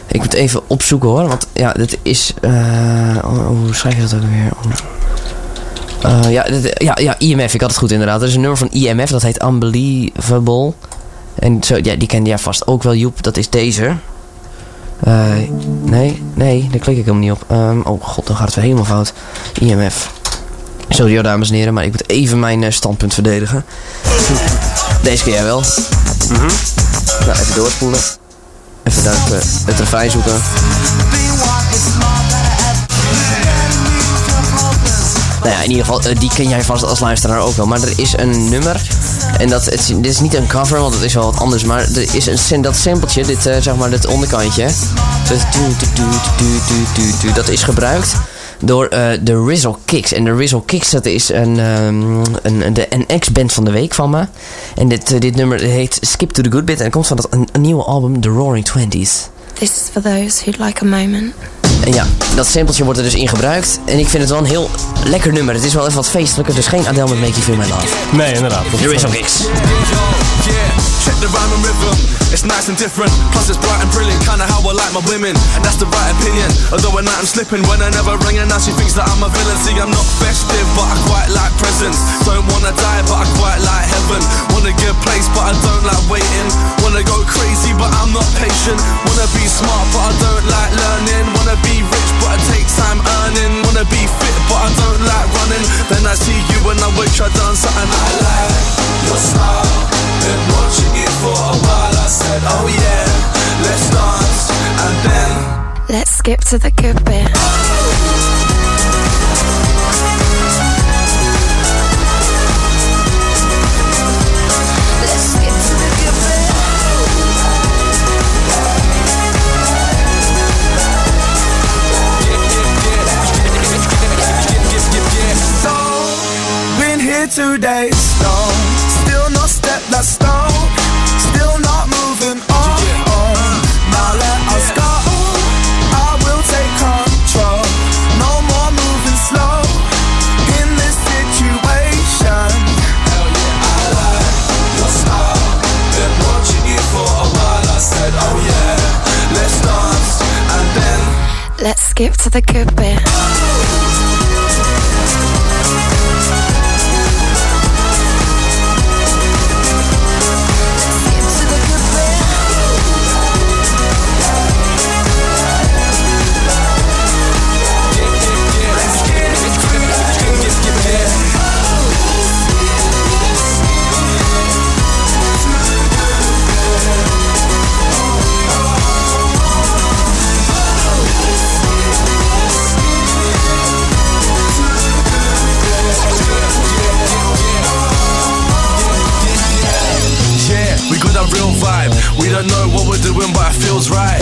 S3: ik moet even opzoeken hoor. Want ja, dit is... eh, oh, hoe schrijf je dat ook weer? Ja, ja, ja, IMF. Ik had het goed inderdaad. Er is een nummer van IMF. Dat heet Unbelievable. En zo, ja, die kende jij vast ook wel, Joep. Dat is deze. Nee, nee, daar klik ik hem niet op. Ehm, oh god, dan gaat het weer helemaal fout. IMF. Sorry dames en heren, maar ik moet even mijn eh, standpunt verdedigen. Deze ken jij wel. Nou, even doorspoelen. Even het, eh, het refrein zoeken. Nou ja, in ieder geval, eh, die ken jij vast als luisteraar ook wel. Maar er is een nummer. En dat, het, dit is niet een cover, want het is wel wat anders. Maar er is een, dat sampletje, dit, zeg maar, dit onderkantje. Dat is gebruikt door eh, de Rizzle Kicks. En de Rizzle Kicks, dat is een, ehm, een, een- de, een ex-band van de week van me. En dit, eh, dit nummer heet Skip to the Good Bit. En het komt van dat, een, een nieuwe album, The Roaring Twenties.
S5: This is for those who'd like a moment.
S3: En ja, dat sampletje wordt er dus in gebruikt. En ik vind het wel een heel lekker nummer. Het is wel even wat feestelijker, dus geen Adele met Make You Feel My Love.
S11: Nee, inderdaad.
S3: The Rizzle Kicks.
S13: The rhyme and rhythm. It's nice and different. Plus it's bright and brilliant, kinda how I like my women. And that's the right opinion. Although at night I'm slipping when I never ring and now she thinks that I'm a villain. See, I'm not festive, but I quite like presents. Don't wanna die, but I quite like heaven. Want a good place, but I don't like waiting. Wanna go crazy, but I'm not patient. Wanna be smart, but I don't like learning. Wanna be rich, but I take time earning. Wanna be fit, but I don't like running. Then I see you and I wish I'd done something I like. Your style, been watching you for a while. I said, oh yeah, let's dance. And then
S5: Let's skip to the good bit. Let's skip to the good bit.
S13: Been here two days, stone. Let's
S5: skip to the good bit.
S13: Don't know what we're doing, but it feels right.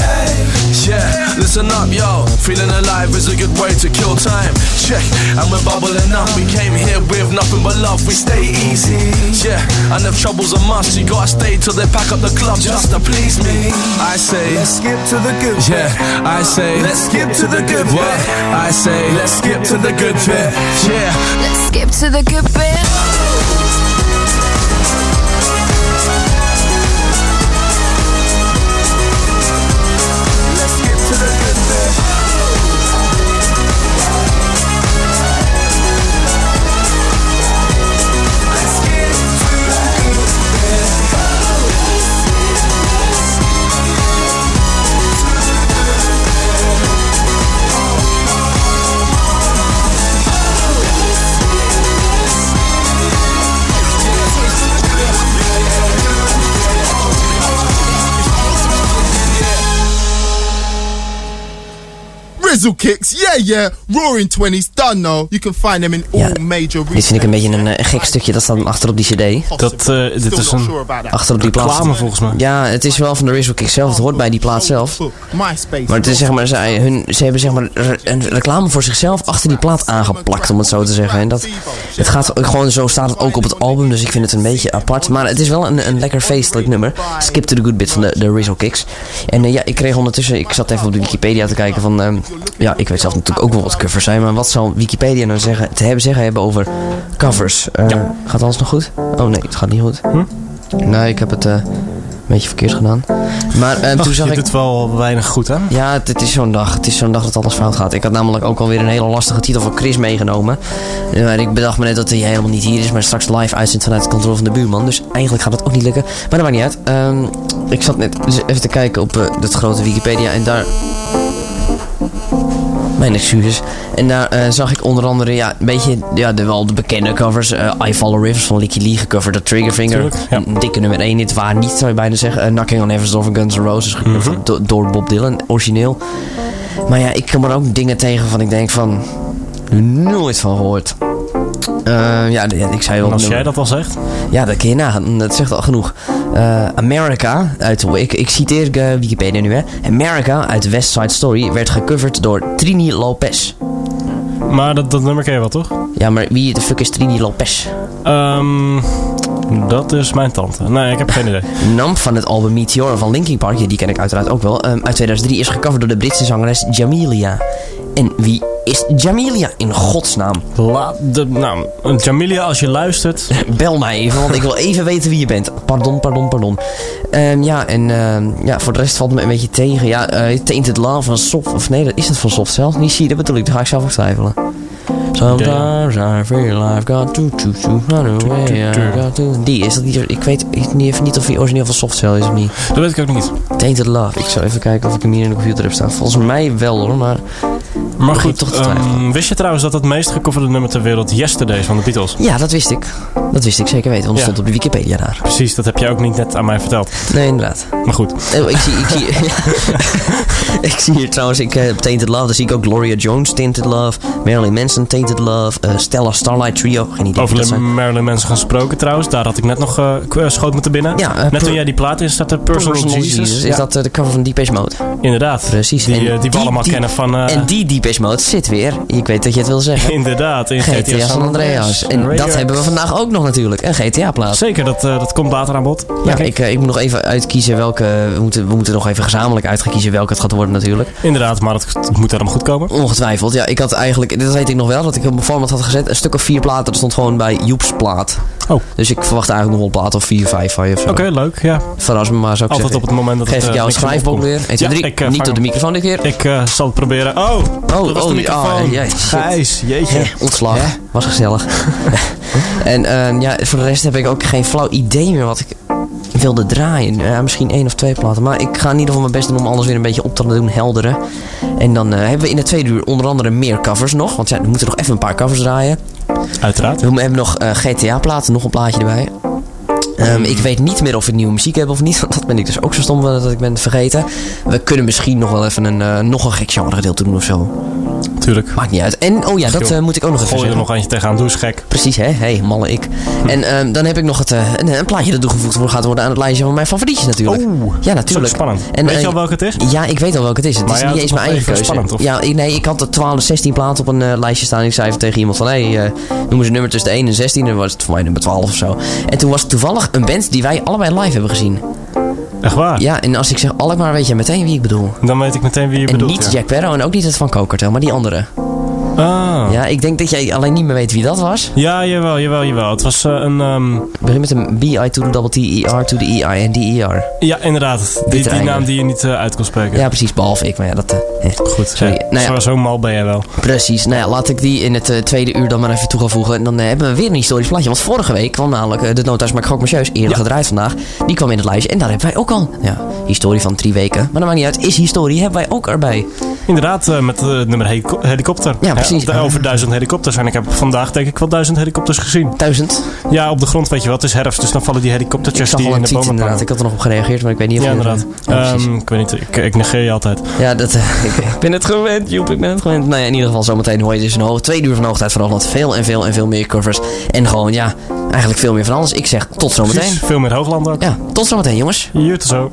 S13: Yeah, listen up, yo. Feeling alive is a good way to kill time. Check, and we're bubbling up. We came here with nothing but love. We stay easy. Yeah, and if trouble's a must, you gotta stay till they pack up the club just to please me. I say, let's skip to the good Yeah, I say, let's skip to the good What? I say, let's skip to the good bit. Yeah.
S5: Let's skip to the good bit.
S14: Rizzle kicks, yeah, yeah. Roaring 20s, done now. You can find them in all
S3: Ja,
S14: major
S3: Dit vind ik een beetje een, eh, een gek stukje. Dat staat achter op die cd.
S11: Dat, eh, dit is een
S3: Achter op die plaat.
S11: reclame volgens mij.
S3: Ja, het is wel van de Rizzle Kick zelf. Het hoort bij die plaat zelf.
S14: MySpace.
S3: Maar het is zeg maar, zij, hun, ze hebben zeg maar re- een reclame voor zichzelf achter die plaat aangeplakt, om het zo te zeggen. En dat, het gaat gewoon, zo staat het ook op het album, dus ik vind het een beetje apart. Maar het is wel een, een lekker feestelijk nummer. Skip to the good bit van de, de Rizzle Kicks. En eh, ja, ik kreeg ondertussen, ik zat even op de Wikipedia te kijken van, ehm, ja, ik weet zelf natuurlijk ook wel wat covers zijn, maar wat zal Wikipedia nou zeggen, te hebben zeggen hebben over covers? Eh, Gaat alles nog goed? Oh nee, het gaat niet goed. Nee, ik heb het eh, een beetje verkeerd gedaan. Maar
S11: Ach,
S3: toen zag
S11: je
S3: ik...
S11: doet wel weinig goed, hè?
S3: Ja, het, het is zo'n dag. Het is zo'n dag dat alles fout gaat. Ik had namelijk ook alweer een hele lastige titel van Chris meegenomen. Maar ik bedacht me net dat hij helemaal niet hier is, maar straks live uitzendt vanuit het controle van de buurman. Dus eigenlijk gaat het ook niet lukken. Maar dat maakt niet uit. Ehm, ik zat net even te kijken op dat grote Wikipedia en daar... Mijn excuses. En daar eh, zag ik onder andere ja, een beetje ja, de, wel de bekende covers. eh, I Follow Rivers van Licky Lee gecoverd door Triggerfinger.
S11: Tuurlijk, ja.
S3: Een dikke nummer 1 dit waar niet, zou je bijna zeggen. Eh, Knocking on Heaven's Door van Guns N' Roses
S11: Mhm.
S3: do- door Bob Dylan, origineel. Maar ja, ik kom er ook dingen tegen van ik denk van... Nooit van gehoord. Eh, ja, ik zei wel...
S11: En als jij dat al zegt.
S3: ja, dat kun je nagaan. Dat zegt al genoeg. Eh, America, uit, ik, ik citeer eh, Wikipedia nu hè. America uit West Side Story werd gecoverd door Trini Lopez.
S11: Maar dat, dat nummer ken je wel, toch?
S3: Ja, maar wie de fuck is Trini Lopez?
S11: Ehm, dat is mijn tante. Nee, ik heb geen idee.
S3: Nam van het album Meteor van Linkin Park, ja, die ken ik uiteraard ook wel, ehm, uit 2003 is gecoverd door de Britse zangeres Jamelia. En wie is Jamelia in godsnaam?
S11: La, de, nou, Jamilia, als je luistert.
S3: Bel mij even, want ik wil even weten wie je bent. Pardon, pardon, pardon. Ehm, ja, en ehm, ja, voor de rest valt me een beetje tegen. Ja, eh Tainted Love van Soft. Of nee, dat is het van Soft zelf. Niet zie, dat bedoel ik. Daar ga ik zelf ook twijfelen. Sometimes I feel I've got to, to, to run away. I've got to. Die is dat die. Ik weet niet, even niet of die origineel van Soft Cell is of niet.
S11: Dat weet ik ook niet.
S3: Tainted Love. Ik zal even kijken of ik hem hier in de computer heb staan. Volgens mij wel hoor, maar.
S11: Maar goed,
S3: toch
S11: ehm, wist je trouwens dat het meest gecoverde nummer ter wereld Yesterday is van de Beatles?
S3: Ja, dat wist ik. Dat wist ik zeker weten, want het
S11: Ja.
S3: stond op de Wikipedia daar.
S11: Precies, dat heb jij ook niet net aan mij verteld.
S3: Nee, inderdaad.
S11: Maar goed.
S3: Oh, ik zie, ik zie, ik zie hier trouwens, ik heb Tainted Love, dan zie ik ook Gloria Jones, Tainted Love, Marilyn Manson, Tainted Love, eh, Stella Starlight Trio, geen idee
S11: Over de. Marilyn Manson gesproken trouwens. Daar had ik net nog eh, eh, schoot moeten binnen.
S3: Ja, eh,
S11: net toen jij die plaat instatte, Personal,
S3: Personal
S11: Jesus.
S3: Is
S11: Ja,
S3: dat eh, de cover van Depeche Mode?
S11: Inderdaad.
S3: Precies.
S11: Die,
S3: En
S11: eh, die we allemaal kennen van... eh,
S3: en die Depeche Mode zit weer, ik weet dat je het wil zeggen,
S11: Inderdaad, in
S3: GTA San Andreas. En
S11: Radio
S3: dat hebben we vandaag ook nog natuurlijk, een GTA-plaat.
S11: Zeker, dat, eh, dat komt later aan bod.
S3: Ja,
S11: ik.
S3: ik, eh, ik moet nog even uitkiezen welke, we moeten, we moeten nog even gezamenlijk uit gaan kiezen welke het gaat worden natuurlijk.
S11: Inderdaad, maar het, het moet daarom goed komen.
S3: Ongetwijfeld. Ja, ik had eigenlijk, dat weet ik nog wel, dat ik op mijn format had gezet. Een stuk of vier platen, dat stond gewoon bij Joeps plaat.
S11: Oh.
S3: Dus ik verwacht eigenlijk nog wel een plaat of vier, vijf van je zo.
S11: Oké, leuk. Ja.
S3: Verras me maar, zou ik
S11: Altijd
S3: zeggen.
S11: op het moment dat
S3: Geef
S11: het,
S3: ik
S11: eh,
S3: jou een schrijfboek weer. 1, 2,
S11: Ja,
S3: 3.
S11: ik, eh,
S3: Niet op de microfoon dit keer.
S11: Ik eh, zal het proberen. Oh,
S3: Oh,
S11: dat was
S3: oh,
S11: de microfoon.
S3: oh.
S11: Gijs, jeetje.
S3: Ontslag. Was gezellig. en eh, ja, voor de rest heb ik ook geen flauw idee meer wat ik wilde draaien. Ja, misschien één of twee platen. Maar ik ga in ieder geval mijn best doen om alles weer een beetje op te doen, helderen. En dan hebben we in de tweede uur onder andere meer covers nog. Want ja, we moeten nog even een paar covers draaien.
S11: Uiteraard.
S3: We hebben nog eh, GTA-platen, nog een plaatje erbij. Ehm, ik weet niet meer of we nieuwe muziek hebben of niet. Want dat ben ik dus ook zo stom dat ik ben vergeten. We kunnen misschien nog wel even een, eh, nog een gek genre gedeelte doen of zo.
S11: Tuurlijk.
S3: Maakt niet uit. En, oh ja, dat eh, moet ik ook nog even
S11: Gooi er
S3: zeggen.
S11: nog eentje tegenaan, doe eens gek.
S3: Precies, hè? Hey, malle ik. En ehm, dan heb ik nog het, eh, een, een plaatje dat toegevoegd wordt- gaat worden aan het lijstje van mijn favorietjes natuurlijk.
S11: Oeh,
S3: ja, natuurlijk.
S11: spannend.
S3: En,
S11: Weet je al welke het is?
S3: Ja, ik weet al welke het is. Het
S11: Maar
S3: is
S11: ja,
S3: niet eens mijn eigen keuze.
S11: spannend, of?
S3: Ja, nee, ik had er 12, 16 platen op een lijstje staan. Ik zei even tegen iemand van, hé, hey, noem eens een nummer tussen de 1 en 16. En was het voor mij nummer 12 of zo. En toen was het toevallig een band die wij allebei live hebben gezien.
S11: Echt waar?
S3: Ja, en als ik zeg Alkmaar, weet je meteen wie ik bedoel.
S11: Dan weet ik meteen wie je
S3: En
S11: bedoelt.
S3: niet
S11: ja.
S3: Jack Sparrow en ook niet het van Cokertel, maar die andere.
S11: Ah.
S3: Ja, ik denk dat jij alleen niet meer weet wie dat was.
S11: Ja, jawel, jawel, jawel. Het was eh, een...
S3: Het begint met een B-I to the double T-E-R to the E-I en D-E-R.
S11: ja, inderdaad. Die, naam die je niet eh, uit kon spreken.
S3: Ja, precies, behalve ik. Maar ja, dat... eh, eh.
S11: Goed.
S3: Sorry.
S11: Ja,
S3: Nou ja.
S11: zo, mal ben jij wel.
S3: Precies. Nou ja, laat ik die in het tweede uur dan maar even toe gaan voegen. En dan hebben we weer een historisch plaatje. Want vorige week kwam namelijk de Nota's maar Gok Monsieur eerder
S11: Ja.
S3: gedraaid vandaag. Die kwam in het lijstje. En daar hebben wij ook al. Ja, historie van drie weken. Maar dat maakt niet uit. Is historie, hebben wij ook erbij.
S11: Inderdaad, met het nummer helikopter.
S3: Ja, precies.
S11: de- over duizend helikopters. En ik heb vandaag denk ik wel duizend helikopters gezien.
S3: Duizend.
S11: Ja, op de grond weet je wel. Het is herfst, dus dan vallen die
S3: Ik
S11: helikoptertjes die in de bomen
S3: inderdaad. Ik had er nog op gereageerd, maar ik weet niet of
S11: Ja, inderdaad.
S3: Ja, precies.
S11: Ehm, ik weet niet, ik, ik negeer je altijd.
S3: Ja, dat, eh, ik, ik ben het gewend, Joep. Ik ben het gewend. Nou ja, in ieder geval zometeen hoor je dus een hoog, twee uur van hoogtijd vooral. Want veel en veel en veel meer covers. En gewoon, ja, eigenlijk veel meer van alles. Ik zeg tot zometeen.
S11: Precies, veel meer Hoogland ook.
S3: Ja, tot zometeen, jongens.
S11: Hier tot zo.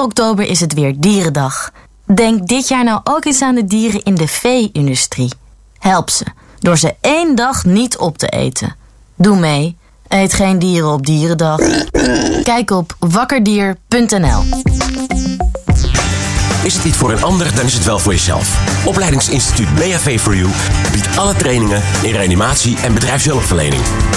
S15: 4 oktober is het weer Dierendag. Denk dit jaar nou ook eens aan de dieren in de vee-industrie. Help ze door ze één dag niet op te eten. Doe mee. Eet geen dieren op Dierendag. Kijk op wakkerdier.nl.
S16: Is het niet voor een ander, dan is het wel voor jezelf. Opleidingsinstituut BHV for You biedt alle trainingen in reanimatie en bedrijfshulpverlening.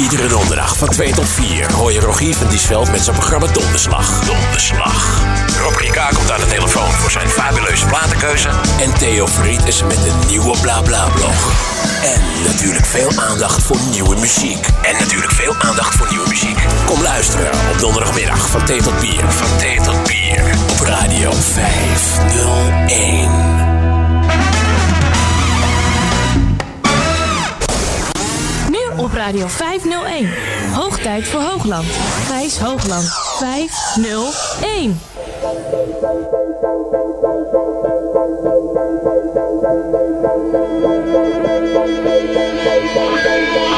S16: Iedere donderdag van 2 tot 4 hoor je Rogier van Diesveld met zijn programma Donderslag. Donderslag. Rob Rika komt aan de telefoon voor zijn fabuleuze platenkeuze. En Theo Fried is met een nieuwe BlaBla-blog. En natuurlijk veel aandacht voor nieuwe muziek. En natuurlijk veel aandacht voor nieuwe muziek. Kom luisteren op donderdagmiddag van thee tot bier. Van thee tot bier. Op Radio 501.
S1: Op Radio 501. Hoogtijd voor Hoogland. Gijs Hoogland 501.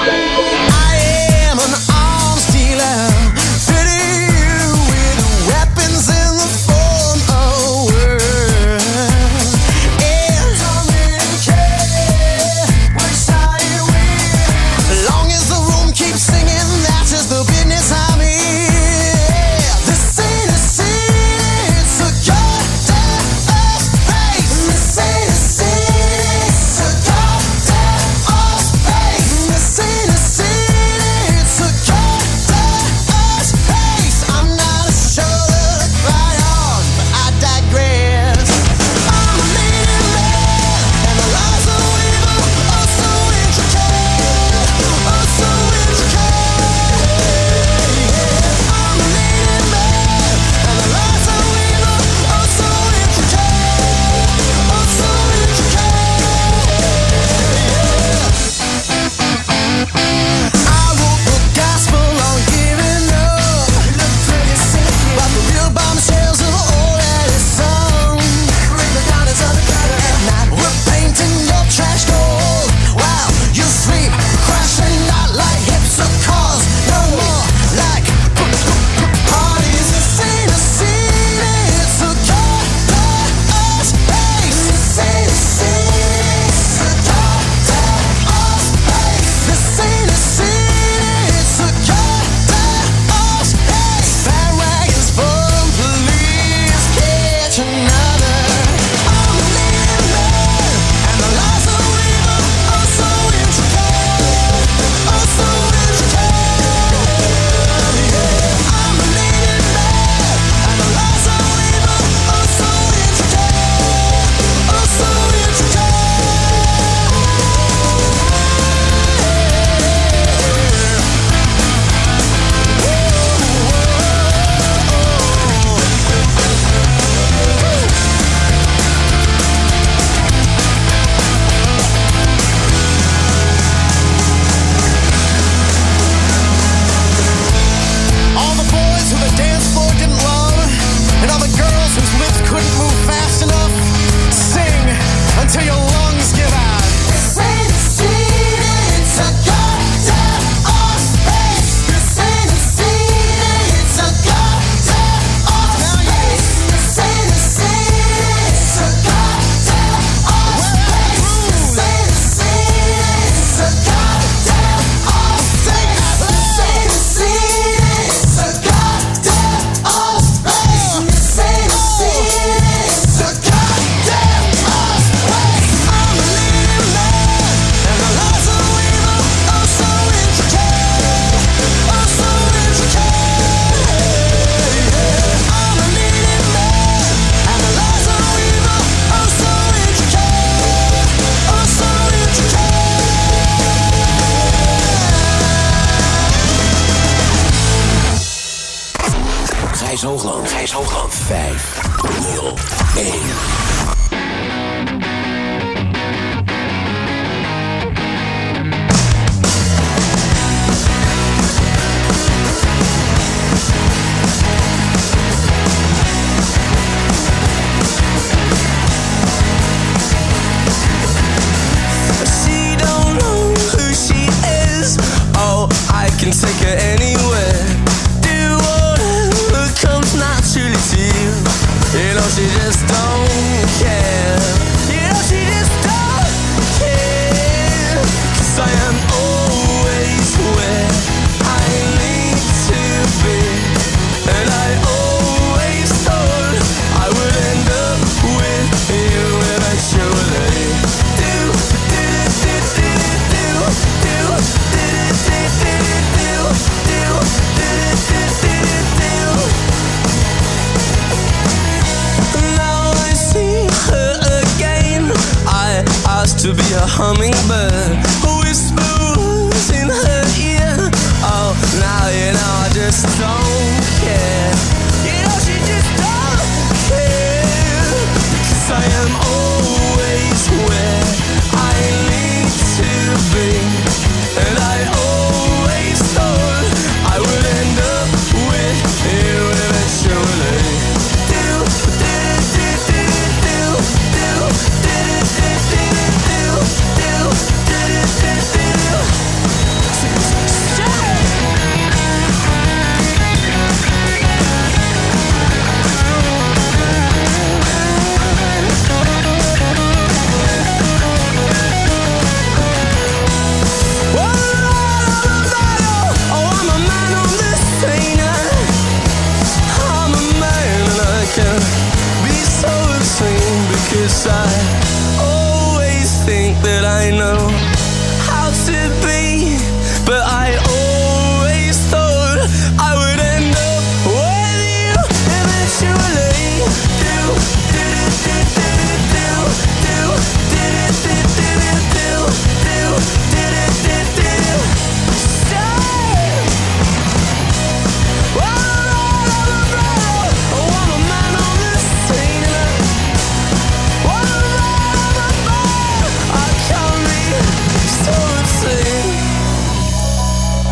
S8: I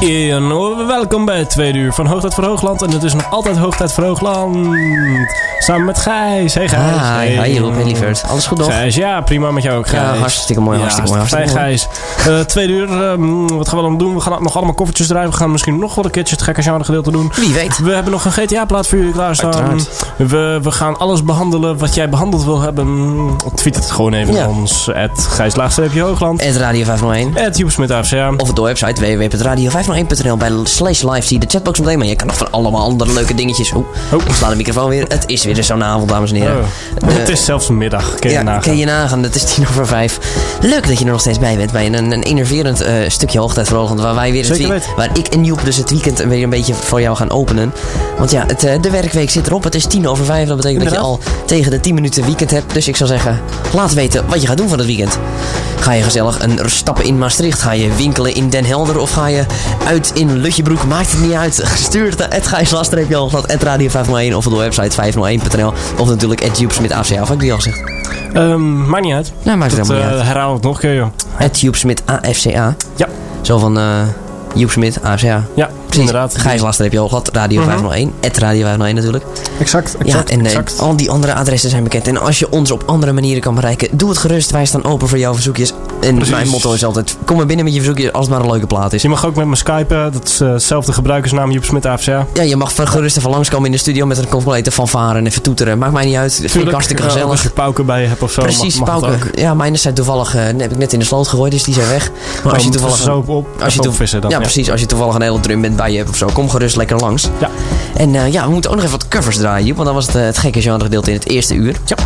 S11: Welkom bij het tweede uur van Hoogtijd voor Hoogland. En het is nog altijd Hoogtijd voor Hoogland. Samen met Gijs. Hey Gijs.
S3: Ah, hi, hi Jeroen, hey lieverd. Alles goed nog?
S11: Gijs, ja, prima met jou ook Gijs.
S3: Ja, hartstikke mooi,
S11: Ja,
S3: hartstikke mooi, hartstikke
S11: Gijs. Eh, tweede uur, ehm, wat gaan we dan doen? We gaan nog allemaal koffertjes draaien. We gaan misschien nog wel een keertje het gekke genre gedeelte doen.
S3: Wie weet.
S11: We hebben nog een GTA-plaat voor jullie klaarstaan. We, we gaan alles behandelen wat jij behandeld wil hebben. Tweet het gewoon even
S3: Ja.
S11: naar ons. Het Gijs Hoogland.
S3: Het Radio 501.
S11: Het Joep Smit.
S3: Of op de website www.radio501.nl bij slash live zie je de chatbox meteen. Maar je kan nog van allemaal andere leuke dingetjes. Oeh, ik sla de microfoon weer. Het is weer zo'n avond, dames en heren.
S11: Oh,
S3: De-
S11: het is zelfs middag. Kun je
S3: ja,
S11: nagaan.
S3: kun je nagaan. Het is tien over vijf. Leuk dat je er nog steeds bij bent bij een, een enerverend eh, stukje hoogtijd voor Hoogland. Waar wij weer het waar ik en Joep dus het weekend weer een beetje voor jou gaan openen. Want ja, het, eh, de werkweek zit erop. Het is tien over vijf. Dat betekent dat je al tegen de 10 minuten weekend hebt. Dus ik zou zeggen, laat weten wat je gaat doen van het weekend. Ga je gezellig een stappen in Maastricht? Ga je winkelen in Den Helder? Of ga je uit in Lutjebroek? Maakt het niet uit. Stuur het naar het Radio 501 of op de website 501.nl. Of natuurlijk Smit AFCA. Of ik die al gezegd?
S11: Ehm, maakt niet uit.
S3: Nou, maakt het helemaal niet uit.
S11: herhaal het nog een keer, joh.
S3: Het AFCA.
S11: Ja.
S3: Zo van eh Joep Smit AFCA.
S11: Ja,
S3: Precies.
S11: inderdaad.
S3: Gijs Laster heb je al gehad. Radio
S11: Mhm.
S3: 501. Het Radio 501 natuurlijk.
S11: Exact,
S3: Ja,
S11: exact,
S3: en eh,
S11: exact.
S3: al die andere adressen zijn bekend. En als je ons op andere manieren kan bereiken, doe het gerust. Wij staan open voor jouw verzoekjes. En
S11: Precies.
S3: mijn motto is altijd, kom maar binnen met je verzoekjes als het maar een leuke plaat is.
S11: Je mag ook met me skypen. Dat is eh, hetzelfde gebruikersnaam Joep Smit AFCA.
S3: Ja, je mag van gerust even langskomen in de studio met een complete fanfare en even toeteren. Maakt mij niet uit. Dat vind ik hartstikke
S11: eh,
S3: gezellig.
S11: als je pauken bij je hebt of zo.
S3: Precies,
S11: mag, mag het
S3: pauken. Ja, mijn zijn toevallig, heb ik net in de sloot gegooid, dus die zijn weg. Maar als je
S11: Oh,
S3: toevallig,
S11: zo op- op-
S3: als je
S11: even
S3: toe-
S11: opvissen dan,
S3: ja,
S11: ja.
S3: Precies. Als je toevallig een hele drum bent bij je hebt of zo, kom gerust lekker langs.
S11: Ja.
S3: En eh, ja, we moeten ook nog even wat covers draaien, Joep, want dat was het, eh, het gekke genre gedeelte in het eerste uur.
S11: Ja.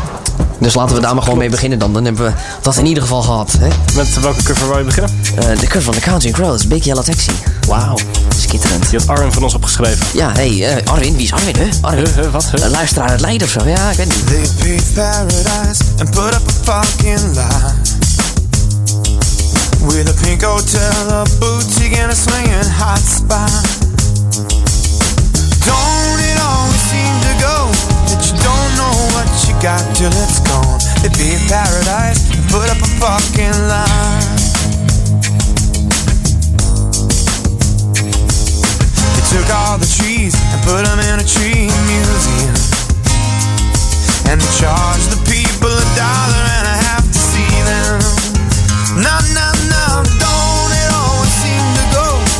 S3: Dus laten we daar maar gewoon mee beginnen dan. Dan hebben we dat in ieder geval gehad. Hè?
S11: Met welke cover wil je beginnen?
S3: Eh, de cover van The Counting Crows, Big Yellow Taxi. Wauw, schitterend.
S11: Die had Arwen van ons opgeschreven.
S3: Ja, hey, eh, Arwin, wie is Arwin, hè? Arwin.
S11: Huh, huh, wat? Huh?
S3: Een luisteraar uit Leiden of zo, ja, ik weet niet.
S17: They paradise and put up a fucking lie. With a pink hotel, a boutique, and a swinging hot spot. Don't it always seem to go that you don't know what you got till it's gone? It'd be a paradise, put up a fucking line. They took all the trees and put them in a tree museum. And they charged the people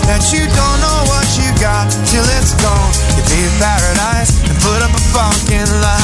S17: that you don't know what you got till it's gone. You pay paradise and put up a fucking lie.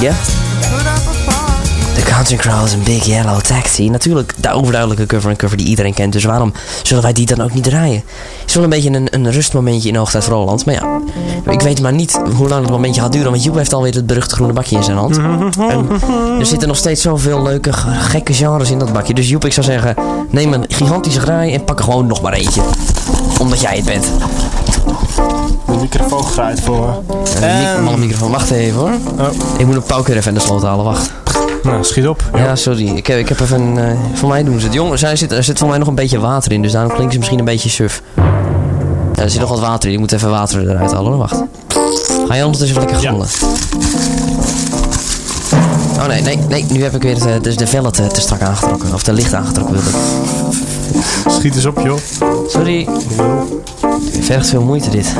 S3: Ja? The Counting Crows, een Big Yellow Taxi. Natuurlijk de overduidelijke cover, een cover die iedereen kent. Dus waarom zullen wij die dan ook niet draaien? is wel een beetje een, een rustmomentje in Hoogtijd voor Holland. Maar ja, ik weet maar niet hoe lang het momentje gaat duren. Want Joep heeft alweer het beruchte groene bakje in zijn hand. En er zitten nog steeds zoveel leuke, gekke genres in dat bakje. Dus Joep, ik zou zeggen, neem een gigantische graai en pak er gewoon nog maar eentje. Omdat jij het bent.
S11: De microfoon gedraaid voor me.
S3: En... Een mic- microfoon. Wacht even hoor. Ik moet een pauker even in de sloot halen, wacht.
S11: Nou, schiet op.
S3: Ja, sorry. Ik heb, ik heb even... eh voor mij doen ze het. Jongens, er zit, er zit voor mij nog een beetje water in. Dus daarom klinkt ze misschien een beetje suf. Ja, er zit nog wat water in. Ik moet even water eruit halen hoor. Wacht. Ga je ondertussen even lekker grollen? Oh nee, nee, nee. Nu heb ik weer het, dus de vellen te, te strak aangetrokken. Of te licht aangetrokken wilde ik.
S11: Schiet eens op, joh.
S3: Sorry. Het vergt veel moeite dit.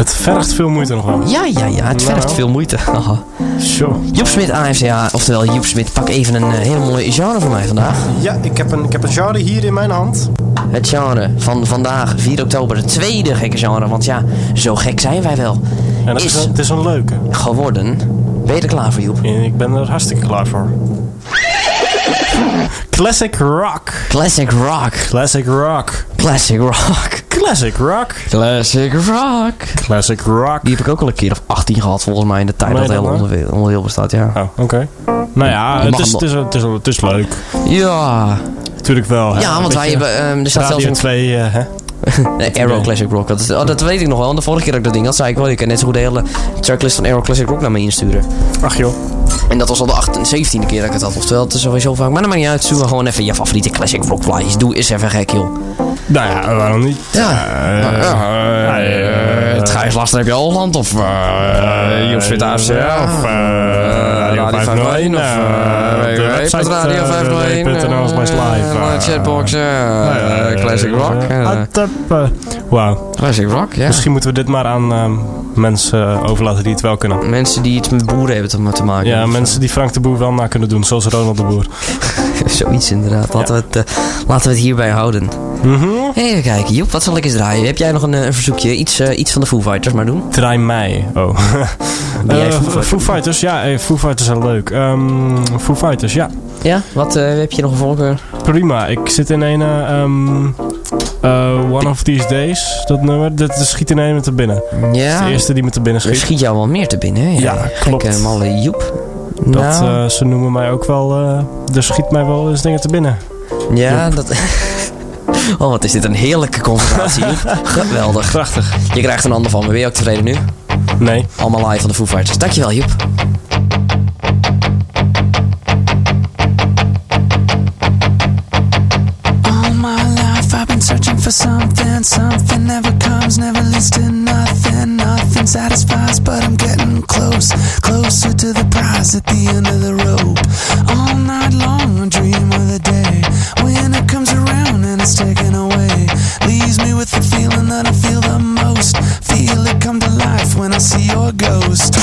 S11: Het vergt veel moeite nog wel.
S3: Ja, ja, ja. Het
S11: Nou.
S3: vergt veel moeite. Haha.
S11: Zo.
S3: Joep Smit AFCA, oftewel Joep Smit, pak even een eh, hele mooie genre voor mij vandaag.
S11: Ja, ik heb, een, ik heb een genre hier in mijn hand.
S3: Het genre van vandaag, 4 oktober, het tweede gekke genre. Want ja, zo gek zijn wij wel.
S11: En het is, een, het is een leuke.
S3: geworden. Ben je er klaar voor, Joep?
S11: Ik ben er hartstikke klaar voor. Classic rock.
S3: Classic rock.
S11: Classic rock.
S3: Classic rock.
S11: Classic rock.
S3: Classic rock.
S11: Classic rock.
S3: Die heb ik ook al een keer of 18 gehad, volgens mij, in de tijd dat het hele
S11: nou?
S3: onderdeel, onderdeel bestaat, ja.
S11: Oh, oké. Nou ja, het is, het, is, het, is, het is leuk.
S3: Ja.
S11: Natuurlijk wel. hè.
S3: Ja, want wij hebben, ehm, er staat zelfs een-
S11: 2, eh, hè?
S3: Nee, Aero Classic Rock. Dat, is, oh, dat weet ik nog wel. De vorige keer dat ik dat ding had, zei ik wel. Je kan net zo goed de hele tracklist van Aero Classic Rock naar me insturen.
S11: Ach joh.
S3: En dat was al de 8 17e keer dat ik het had. Oftewel, het is sowieso vaak. Maar dat maakt niet uit. Doe gewoon even je favoriete classic rock plaatjes. Doe eens even gek, joh.
S11: Nou ja, waarom niet?
S3: Ja.
S11: Eh,
S3: ja, eh, het Gijs Laster heb je Holland of uh, Joep AFC of Radio 501 of Radio 501.
S11: www.nl slash live.
S3: eh, Chatbox, eh, Classic Rock. eh,
S11: Wauw.
S3: Classic Rock, ja.
S11: Misschien moeten we dit maar aan ehm, mensen eh, overlaten die het wel kunnen.
S3: Mensen die iets met boeren hebben te maken.
S11: Ja, mensen die Frank de Boer wel na kunnen doen, zoals Ronald de Boer.
S3: Zoiets inderdaad. Laten, we het, eh, laten we het hierbij houden.
S11: Mhm.
S3: Even kijken, Joep, wat zal ik eens draaien? Heb jij nog een, eh, een verzoekje? Iets, eh, iets van de Foo Fighters maar doen?
S11: Draai mij. Oh. Eh,
S3: Foo Fighters?
S11: Foo Fighters, ja. Foo Fighters zijn leuk. Ehm, Foo Fighters, ja.
S3: Ja? Wat heb je nog een voorkeur?
S11: Prima. Ik zit in een... eh, eh, One of These Days, dat nummer. Dat dat schiet in met te binnen.
S3: Ja.
S11: Dat is de eerste die met te binnen
S3: Er
S11: schiet.
S3: schiet jou wel meer te binnen, hè?
S11: Ja, klopt.
S3: Gekke malle Joep.
S11: Dat,
S3: Nou.
S11: eh, ze noemen mij ook wel... eh er schiet mij wel eens dingen te binnen.
S3: Ja, dat... Oh, wat is dit een heerlijke conversatie. Geweldig.
S11: Prachtig.
S3: Je krijgt een ander van me. Ben je ook tevreden nu?
S11: Nee.
S3: Allemaal live van de Foo Fighters. Dankjewel, Joep.
S17: Something. Something never comes, never leads to nothing. Nothing satisfies, but I'm getting close. Closer to the prize at the end of the rope. All night long I dream of the day when it comes around and it's taken away. Leaves me with the feeling that I feel the most. Feel it come to life when I see your ghost.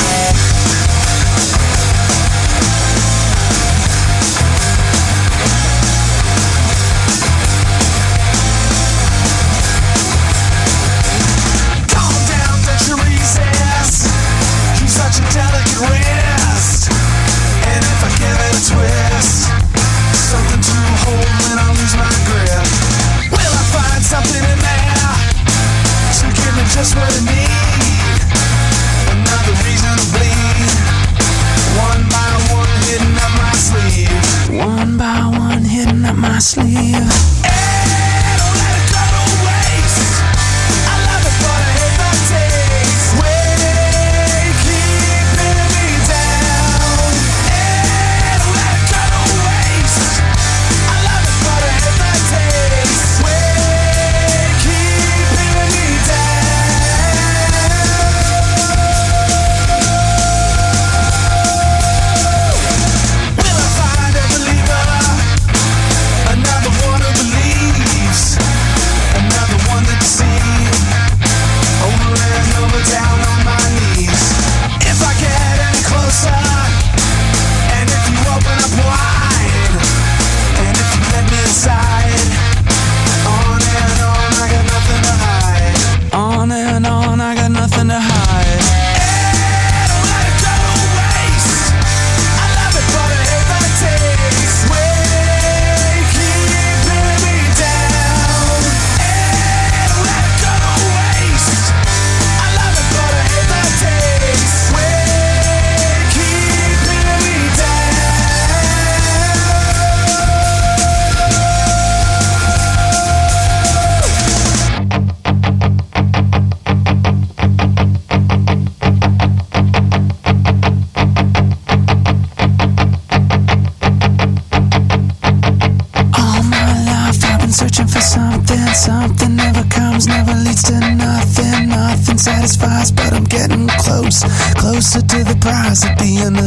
S17: To the prize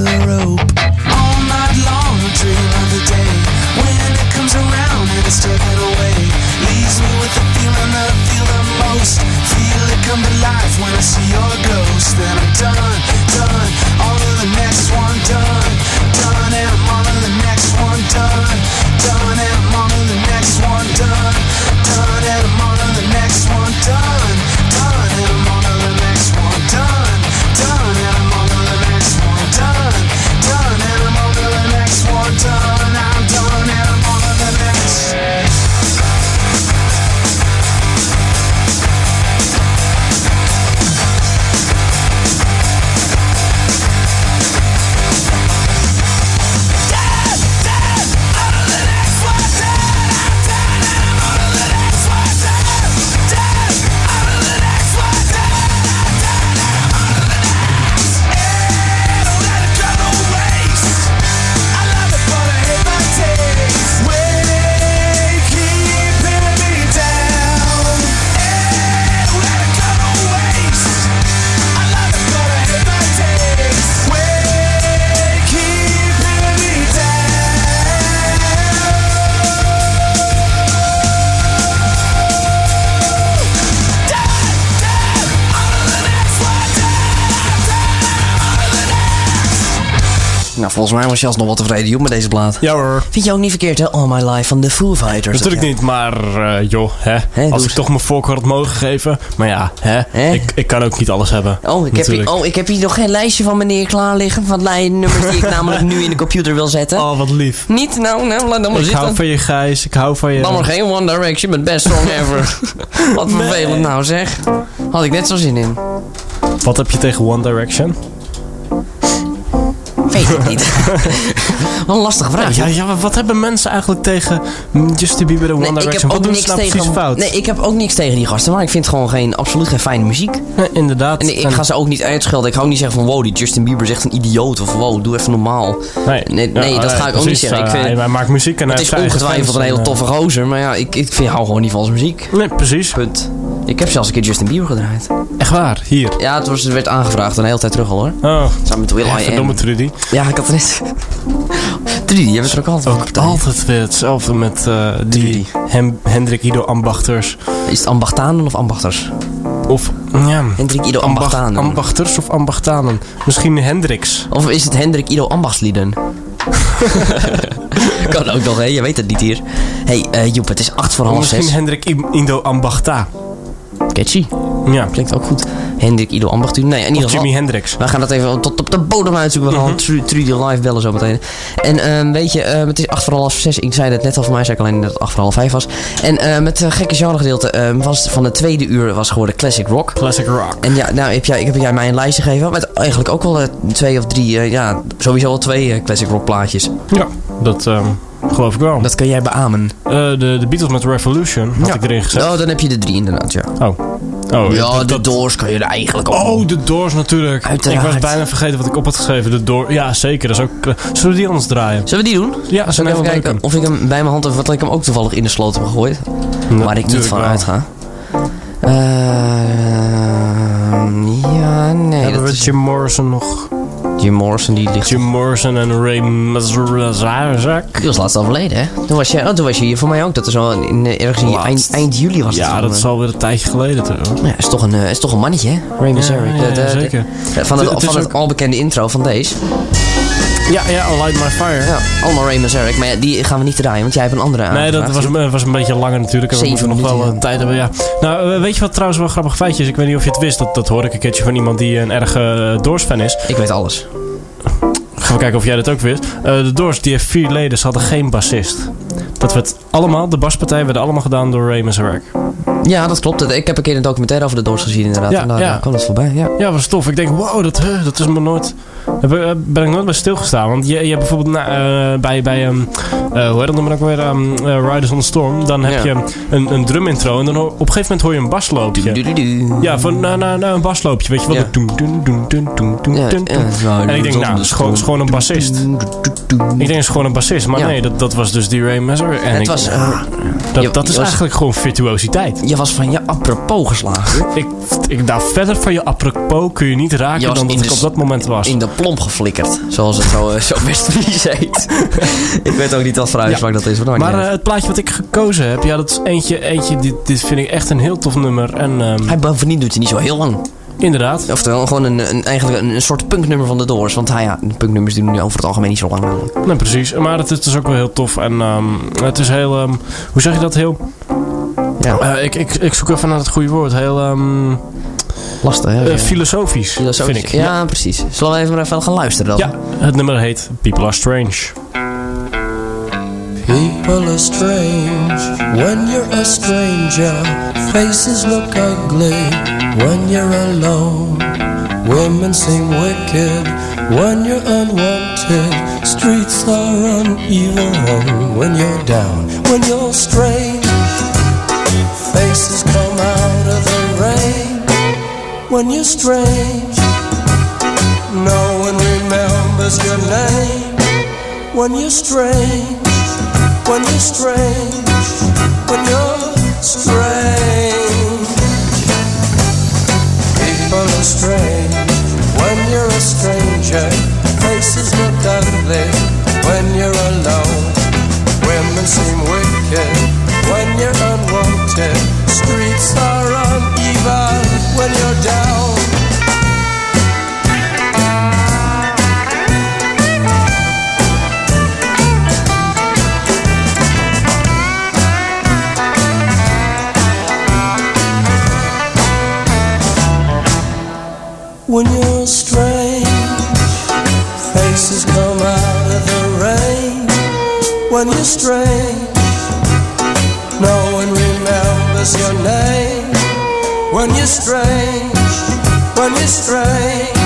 S3: volgens mij was je alsnog wel tevreden joh, met deze plaat.
S11: Ja hoor.
S3: Vind je ook niet verkeerd, hè? All My Life van de Foo Fighters.
S11: Natuurlijk niet, maar eh, joh, hè. Als ik toch mijn voorkeur had mogen geven. Maar ja, hè. Ik, ik kan ook niet alles hebben.
S3: Oh ik, heb hier, oh, ik heb hier nog geen lijstje van meneer klaar liggen. Van lijnnummers die ik namelijk nu in de computer wil zetten.
S11: Oh, wat lief.
S3: Niet? Nou, nou, laat dan maar
S11: ik
S3: zitten.
S11: hou van je Gijs, ik hou van je...
S3: Dan maar geen One Direction met best song ever. Wat vervelend nou zeg. Had ik net zo zin in.
S11: Wat heb je tegen One Direction?
S3: Weet ik niet. Wat een lastige vraag.
S11: Ja, ja, wat hebben mensen eigenlijk tegen Justin Bieber en One
S3: Nee, ik heb
S11: Wat
S3: ook
S11: doen ze
S3: niks
S11: nou
S3: tegen.
S11: precies fout?
S3: Nee, ik heb ook niks tegen die gasten, maar ik vind gewoon geen, absoluut geen fijne muziek.
S11: Nee, inderdaad.
S3: En ik ga ze ook niet uitschelden. Ik ga ook niet zeggen van wow, die Justin Bieber is echt een idioot. Of wow, doe even normaal.
S11: Nee,
S3: nee,
S11: Ja,
S3: dat
S11: nee,
S3: ga ik ook niet zeggen. Ik
S11: Eh,
S3: vind,
S11: hij- hij maakt muziek en hij
S3: het is ongetwijfeld een hele toffe gozer, maar ja, ik, ik vind, hou gewoon niet van zijn muziek.
S11: Nee, precies.
S3: Punt. Ik heb zelfs een keer Justin Bieber gedraaid.
S11: Echt waar? Hier?
S3: Ja, het, was, het werd aangevraagd een hele tijd terug al hoor.
S11: Oh.
S3: Samen met Will I Am.
S11: Verdomme Trudy.
S3: Ja, ik had het net. Trudy, jij bent er ook altijd
S11: Ook altijd weer hetzelfde met eh, die Hem, Hendrik Ido Ambachters.
S3: Is het Ambachtanen of Ambachters?
S11: Of, ja...
S3: Hendrik Ido
S11: Ambach-
S3: Ambachtanen.
S11: Ambachters of Ambachtanen. Misschien Hendricks.
S3: Of is het Hendrik Ido Ambachtslieden? kan ook nog, hè? Je weet het niet hier. hey, eh, Joep, het is acht voor
S11: Of
S3: half
S11: misschien
S3: zes.
S11: Hendrik I- Indo Ambachta.
S3: Catchy.
S11: Ja.
S3: Klinkt ook goed. Hendrik Ido Ambacht. Nee, in ieder
S11: Of
S3: geval.
S11: Jimi Hendrix.
S3: We gaan dat even tot op de bodem uitzoeken. We gaan
S11: Mhm.
S3: Tru- Trudy live bellen zo meteen. En ehm, weet je, ehm, het is acht voor half zes. Ik zei het net al voor mij, zei ik alleen dat het acht voor half vijf was. En ehm, het eh, gekke genregedeelte was van het tweede uur was geworden Classic Rock.
S11: Classic Rock.
S3: En ja, nou heb jij, ik heb jij mij een lijstje gegeven met eigenlijk ook wel eh, twee of drie, eh, ja, sowieso wel twee Classic Rock plaatjes.
S11: Ja, dat geloof ik wel.
S3: Dat kan jij beamen.
S11: De, de Beatles met Revolution had ik erin gezet.
S3: Oh, dan heb je de drie inderdaad, ja.
S11: Oh. Oh,
S3: ja,
S11: dat-
S3: de Doors kan je er eigenlijk ook
S11: Oh, de Doors natuurlijk.
S3: Uiteraard.
S11: Ik was bijna vergeten wat ik op had geschreven. De Doors. Ja, zeker. Dat is ook, eh, zullen we die anders draaien?
S3: Zullen we die doen?
S11: Ja,
S3: ik
S11: zijn
S3: even kijken of ik hem bij mijn hand heb, wat ik hem ook toevallig in de sloot heb gegooid. waar ik niet van
S11: wel.
S3: uitga. Ehm, ja, nee.
S11: Hebben we Jim Morrison nog?
S3: Jim Morrison, die ligt...
S11: Jim Morrison en Ray Mazzarzak.
S3: Die was laatst overleden, hè? Toen was, je, oh, toen was je hier voor mij ook. Dat is al in, eh, ergens in eind, eind juli was het.
S11: Ja, dat
S3: eh.
S11: is alweer een tijdje geleden trouwens.
S3: Ja, is toch een, eh, is toch een mannetje, hè? Ray Mazaric.
S11: ja,
S3: eh,
S11: zeker.
S3: Van het, van het
S11: ook-
S3: al bekende intro van deze.
S11: Ja, ja, Light My Fire.
S3: Ja, allemaal Ray Mazaric. Maar ja, die gaan we niet draaien, want jij hebt een andere
S11: Nee, dat was, een- was een beetje langer natuurlijk. En we moeten nog wel tijd hebben. Ja. Nou, eh, weet je wat trouwens wel een grappig feitje is? Ik weet niet of je het wist. Dat, dat hoorde ik een keertje van iemand die een erge eh, Doors-fan is.
S3: Ik weet alles.
S11: Gaan we kijken of jij dat ook wist. Eh, de Doors, die heeft vier leden. Ze hadden geen bassist. Dat werd allemaal, de baspartijen werden allemaal gedaan door Ray Mazarek.
S3: Ja, dat klopt. Ik heb een keer een documentaire over de Doors gezien inderdaad.
S11: Ja,
S3: en daar
S11: ja.
S3: kwam het voorbij, ja.
S11: Ja, was tof. Ik denk, wow, dat, dat is me nooit... Daar ben, eh, ben ik nooit bij stilgestaan. Want je, je hebt bijvoorbeeld na- eh, bij, bij eh, hoe heet dat dan ook weer, ehm, eh, Riders on the Storm. Dan heb
S3: Ja.
S11: je een, een drum intro en dan op een gegeven moment hoor je een basloopje. Ja, van nou, nou, nou, een basloopje. Weet je wel?
S3: Ja.
S11: Doen, doen, doen, doen, doen, doen,
S3: Ja,
S11: doen,
S3: ja.
S11: doen.
S3: Nou,
S11: En ik denk, nou, dat is gewoon, een bassist. Ik denk, het is gewoon een bassist. Maar nee, dat, dat was dus die Ray Mazur. En
S3: Het
S11: ik,
S3: was,
S11: dat,
S3: je-
S11: dat is
S3: was-
S11: eigenlijk gewoon virtuositeit.
S3: Je was van je apropos geslagen.
S11: Ik, ik, nou, verder van je apropos kun je niet raken dan dat ik op dat moment was.
S3: In de plomp geflikkerd. Zoals het zo, eh, zo West-Fries heet. ik weet ook niet wat voor uitspraak dat is. Maar,
S11: Maar
S3: niet
S11: eh, het plaatje wat ik gekozen heb, ja, dat is eentje, eentje dit, dit vind ik echt een heel tof nummer. En, ehm,
S3: hij bovendien doet hij niet zo heel lang.
S11: Inderdaad.
S3: Oftewel gewoon een, een, eigenlijk een, een soort punknummer van de Doors. Want ja, de punknummers doen nu over het algemeen niet zo lang.
S11: Nee, precies. Maar het is dus ook wel heel tof. En ehm, het is heel, ehm, hoe zeg je dat? Heel,
S3: Ja.
S11: Eh, ik, ik, ik zoek even naar het goede woord. Heel
S3: Lastig, hè?
S11: eh, filosofisch,
S3: Filosofisch.
S11: vind ik.
S3: Ja, precies. Zullen we even maar even gaan luisteren dan?
S11: Ja, het nummer heet People Are Strange.
S18: People are strange when you're a stranger. Faces look ugly when you're alone. Women seem wicked when you're unwanted. Streets are uneven when you're down. When you're strange, faces come out. When you're strange, no one remembers your name. When you're strange when you're strange, when you're strange. People are strange is strange. No one remembers your name when you're strange, when you're strange.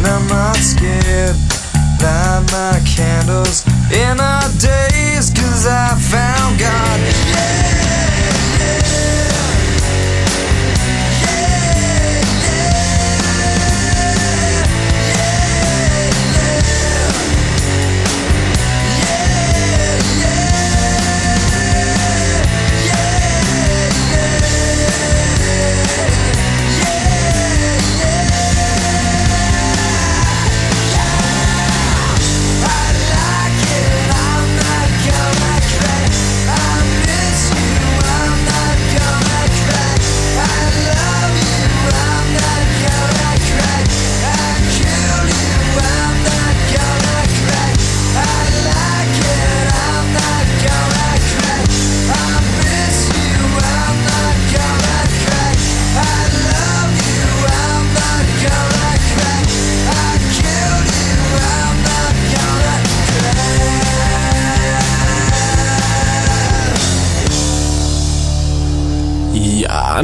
S19: and I'm not scared. Light my candles in our days, cause I found God.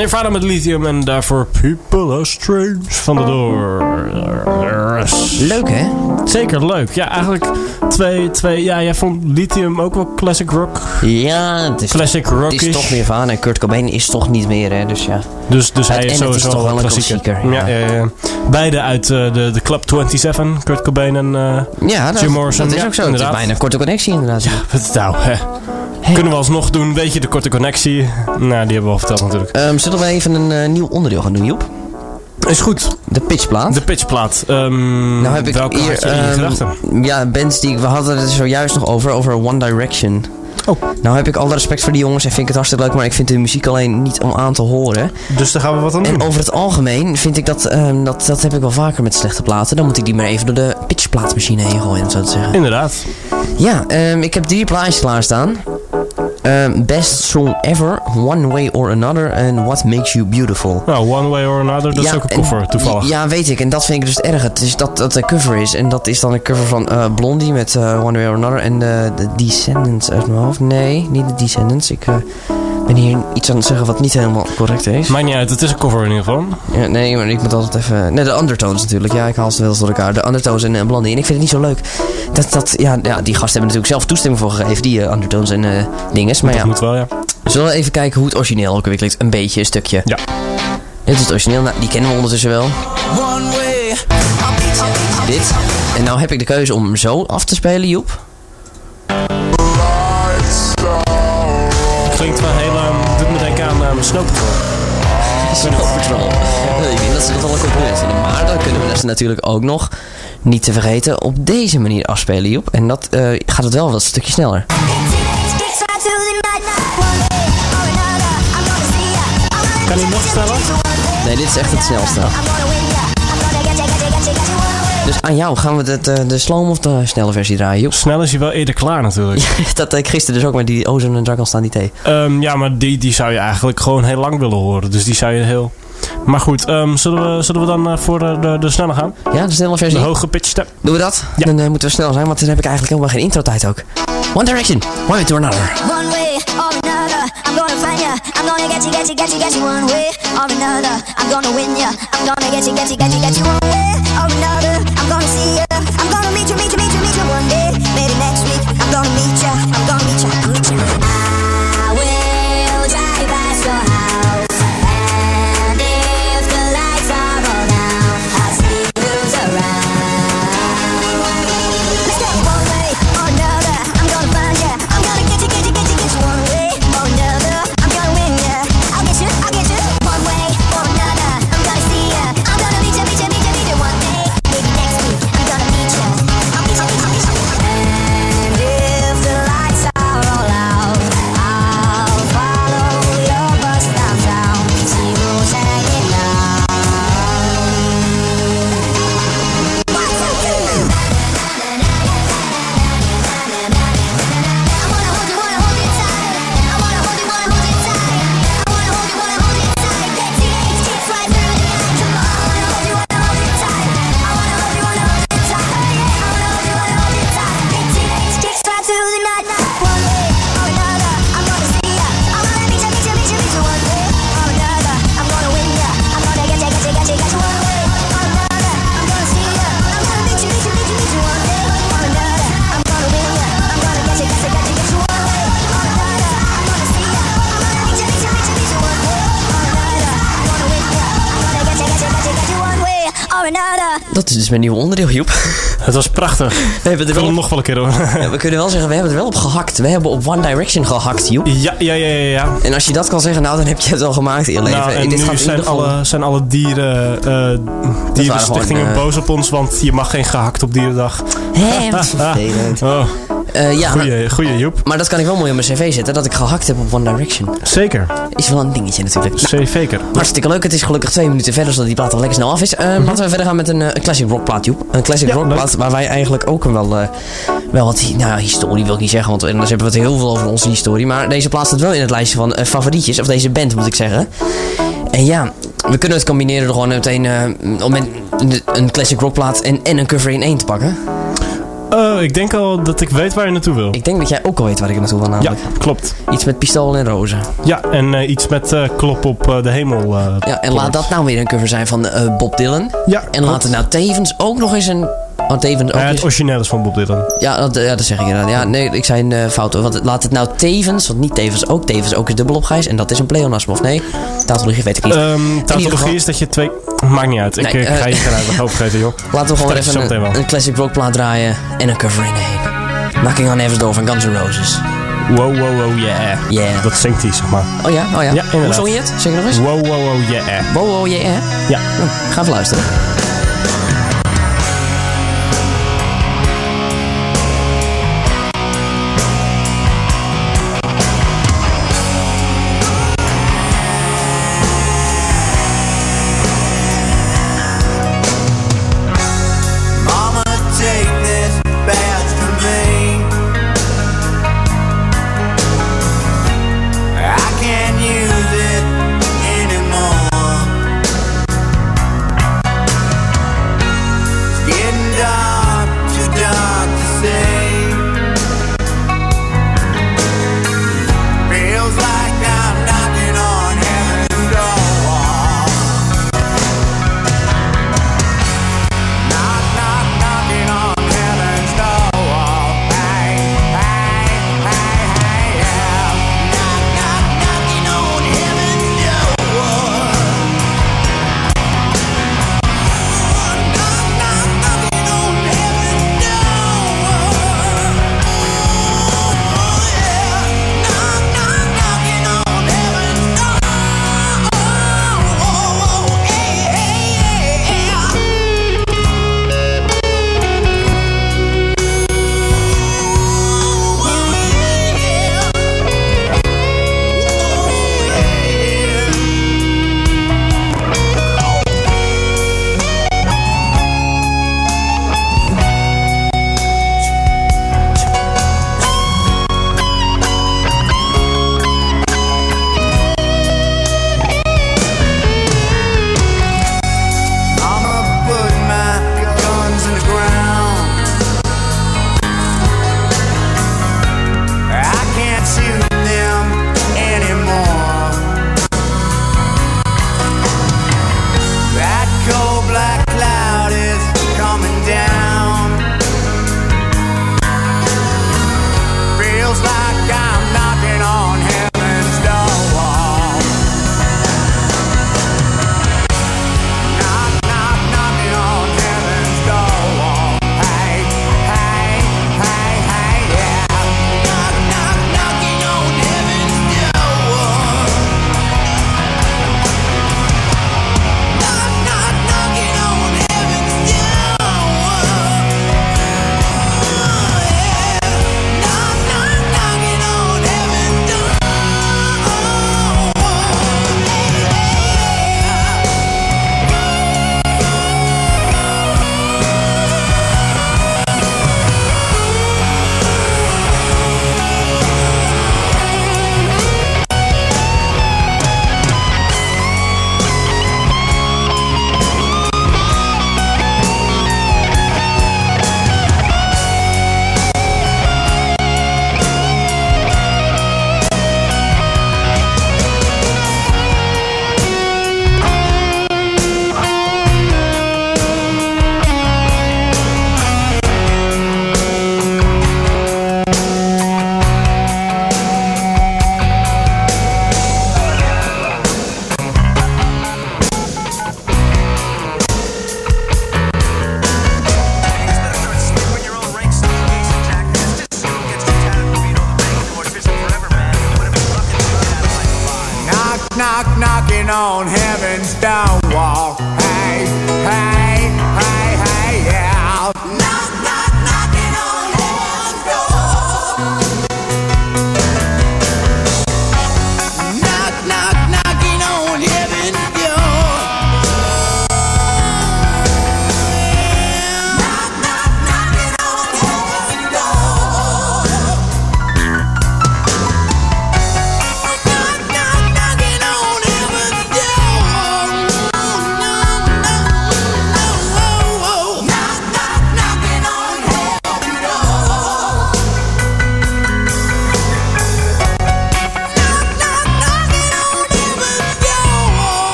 S11: Nirvana met lithium en daarvoor People Are Strange van de Doors.
S3: Leuk hè?
S11: Zeker leuk. Ja, eigenlijk twee, twee. Ja, jij vond lithium ook wel classic rock.
S3: Ja, het is,
S11: Classic
S3: het
S11: rockish.
S3: is toch Nirvana en Kurt Cobain is toch niet meer hè, dus ja.
S11: Dus, dus hij is
S3: het
S11: sowieso
S3: is toch wel een
S11: klassieker.
S3: klassieker,
S11: Ja. Ja, ja, Beide uit eh, de, de Club 27, Kurt Cobain en eh,
S3: Ja, dat,
S11: Jim Morrison.
S3: dat is ook zo. Het is
S11: inderdaad.
S3: bijna een korte connectie inderdaad. Ja,
S11: Wat nou, hè. Kunnen we alsnog doen. Weet je, de korte connectie. Nou, die hebben we al verteld natuurlijk.
S3: Ehm, zullen we even een eh, nieuw onderdeel gaan doen, Joep?
S11: Is goed.
S3: De pitchplaat.
S11: De pitchplaat. Ehm,
S3: nou heb ik
S11: welke
S3: hier,
S11: je
S3: ehm? Ja, bands die we hadden het er zojuist nog over, over One Direction.
S11: Oh.
S3: Nou heb ik alle respect voor die jongens en vind ik het hartstikke leuk, maar ik vind de muziek alleen niet om aan te horen.
S11: Dus daar gaan we wat aan doen.
S3: En over het algemeen vind ik dat, dat, dat heb ik wel vaker met slechte platen. Dan moet ik die maar even door de pitchplaatmachine heen gooien, om zo te zeggen.
S11: Inderdaad.
S3: Ja, ik heb drie plaatjes klaarstaan. Ehm, best Song Ever, One Way or Another en What Makes You Beautiful.
S11: Nou, One Way or Another, dat is ook een
S3: en-
S11: cover, toevallig.
S3: Ja, weet ik. En dat vind ik dus erg. Het is dat dat een cover is. En dat is dan een cover van eh, Blondie met eh, One Way or Another. En de de Descendants uit mijn hoofd. Nee, niet de Descendants. Ik eh, ben hier iets aan het zeggen wat niet helemaal correct is.
S11: Maakt niet uit, het is een cover in ieder geval.
S3: Ja, nee, maar ik moet altijd even... Nee, de Undertones natuurlijk. Ja, ik haal ze wel eens door elkaar. De Undertones en eh, Blondie. En ik vind het niet zo leuk. Dat, dat, ja, ja, die gasten hebben natuurlijk zelf toestemming voor gegeven. Die eh, Undertones en eh dinges. Maar
S11: dat
S3: ja,
S11: moet wel, ja.
S3: zullen we even kijken hoe het origineel ook weer klinkt. Een beetje, een stukje.
S11: Ja.
S3: Dit is het origineel. Nou, die kennen we ondertussen wel. Dit. En nou heb ik de keuze om hem zo af te spelen, Joep.
S11: Klinkt wel heel... um, Snow Patrol.
S3: Snow Patrol. Ik denk dat ze dat wel een compliment vinden. Maar dan kunnen we ze natuurlijk ook nog, niet te vergeten, op deze manier afspelen, Joep. En dat eh, gaat het wel wat een stukje sneller.
S11: Kan hij nog sneller?
S3: Nee, dit is echt het snelste. Dus aan jou gaan we de, de, de slow of de snelle versie draaien, Joep.
S11: Snel is hij wel eerder klaar natuurlijk.
S3: dat ik gisteren dus ook met die Ozone en Dragon staan die thee.
S11: Ehm, ja, maar die, die zou je eigenlijk gewoon heel lang willen horen. Dus die zou je heel... Maar goed, ehm, zullen, we, zullen we dan eh, voor de, de, de snelle gaan?
S3: Ja, de snelle
S11: De
S3: versie.
S11: hoge pitch step.
S3: Doen we dat? Dan eh, moeten we snel zijn, want dan heb ik eigenlijk helemaal geen intro tijd ook. One Direction, One Way to Another.
S5: One way I'm gonna find ya. I'm gonna get you, get you, get you, get you one way or another. I'm gonna win ya. I'm gonna get you, get you, get you, get you one way or another.
S3: Mijn nieuwe onderdeel, Joep.
S11: Het was prachtig.
S3: We hebben er wel op,
S11: nog wel een keer horen.
S3: ja, we kunnen wel zeggen, we hebben er wel op gehakt. We hebben op One Direction gehakt, Joep.
S11: Ja, ja, ja, ja. ja.
S3: En als je dat kan zeggen, nou dan heb je het wel gemaakt in je leven.
S11: Nou, en
S3: Dit
S11: nu
S3: gaat
S11: zijn
S3: geval-
S11: alle, zijn alle dieren, eh dierenstichtingen
S3: gewoon, eh,
S11: boos op ons, want je mag geen gehakt op dierendag.
S3: Hé, wat vervelend.
S11: Oh,
S3: Eh, ja, maar,
S11: goeie, goeie Joep.
S3: maar dat kan ik wel mooi op mijn cv zetten, dat ik gehakt heb op One Direction.
S11: Zeker.
S3: Is wel een dingetje natuurlijk. Nou,
S11: Zeker.
S3: hartstikke leuk. Het is gelukkig twee minuten verder, zodat die plaat al lekker snel af is. Eh, Laten we verder gaan met een, eh, een classic rock plaat, Joep. Een classic
S11: Ja,
S3: rock
S11: leuk.
S3: plaat waar wij eigenlijk ook wel, eh, wel wat, nou historie wil ik niet zeggen, want anders hebben we het heel veel over onze historie. Maar deze plaat staat wel in het lijstje van eh, favorietjes, of deze band moet ik zeggen. En ja, we kunnen het combineren door gewoon meteen om een, een classic rock plaat en, en een cover in één te pakken.
S11: Oh, ik denk al dat ik weet waar je naartoe wil.
S17: Ik denk dat jij ook al weet waar ik naartoe wil namelijk.
S11: Ja, klopt.
S17: Iets met pistool en rozen.
S11: Ja, en eh, iets met eh, klop op de hemel.
S17: Ja, en laat dat nou weer een cover zijn van Bob Dylan.
S11: Ja,
S17: En laat het nou tevens ook nog eens een... Want tevens ook
S11: Ja, het origineel is van Bob Dylan.
S17: Ja dat, ja, dat zeg ik inderdaad. Ja, nee, ik zei een eh, fout. Want laat het nou tevens, want niet tevens ook, tevens ook is dubbel op Gijs. En dat is een pleonasme, of nee? Tautologie weet ik niet.
S11: Tautologie
S17: geval-
S11: is dat je twee... Maakt niet uit. Ik
S17: Nee,
S11: eh, ga
S17: eh,
S11: je geen uitleg over geven, joh.
S17: Laten we gewoon
S11: Vertel
S17: even een,
S11: wel.
S17: een classic rock plaat draaien en een cover in heen. Knocking on Heaven's Door van Guns N' Roses.
S11: Wow, wow, wow, yeah.
S17: Yeah.
S11: Dat zingt hij, zeg maar.
S17: Oh ja, oh ja.
S11: Ja,
S17: Hoe zong je het? Zeg nog eens.
S11: Wow, wow, wow, yeah.
S17: Wow, wow, yeah.
S11: Ja.
S17: Hm, ga even luisteren.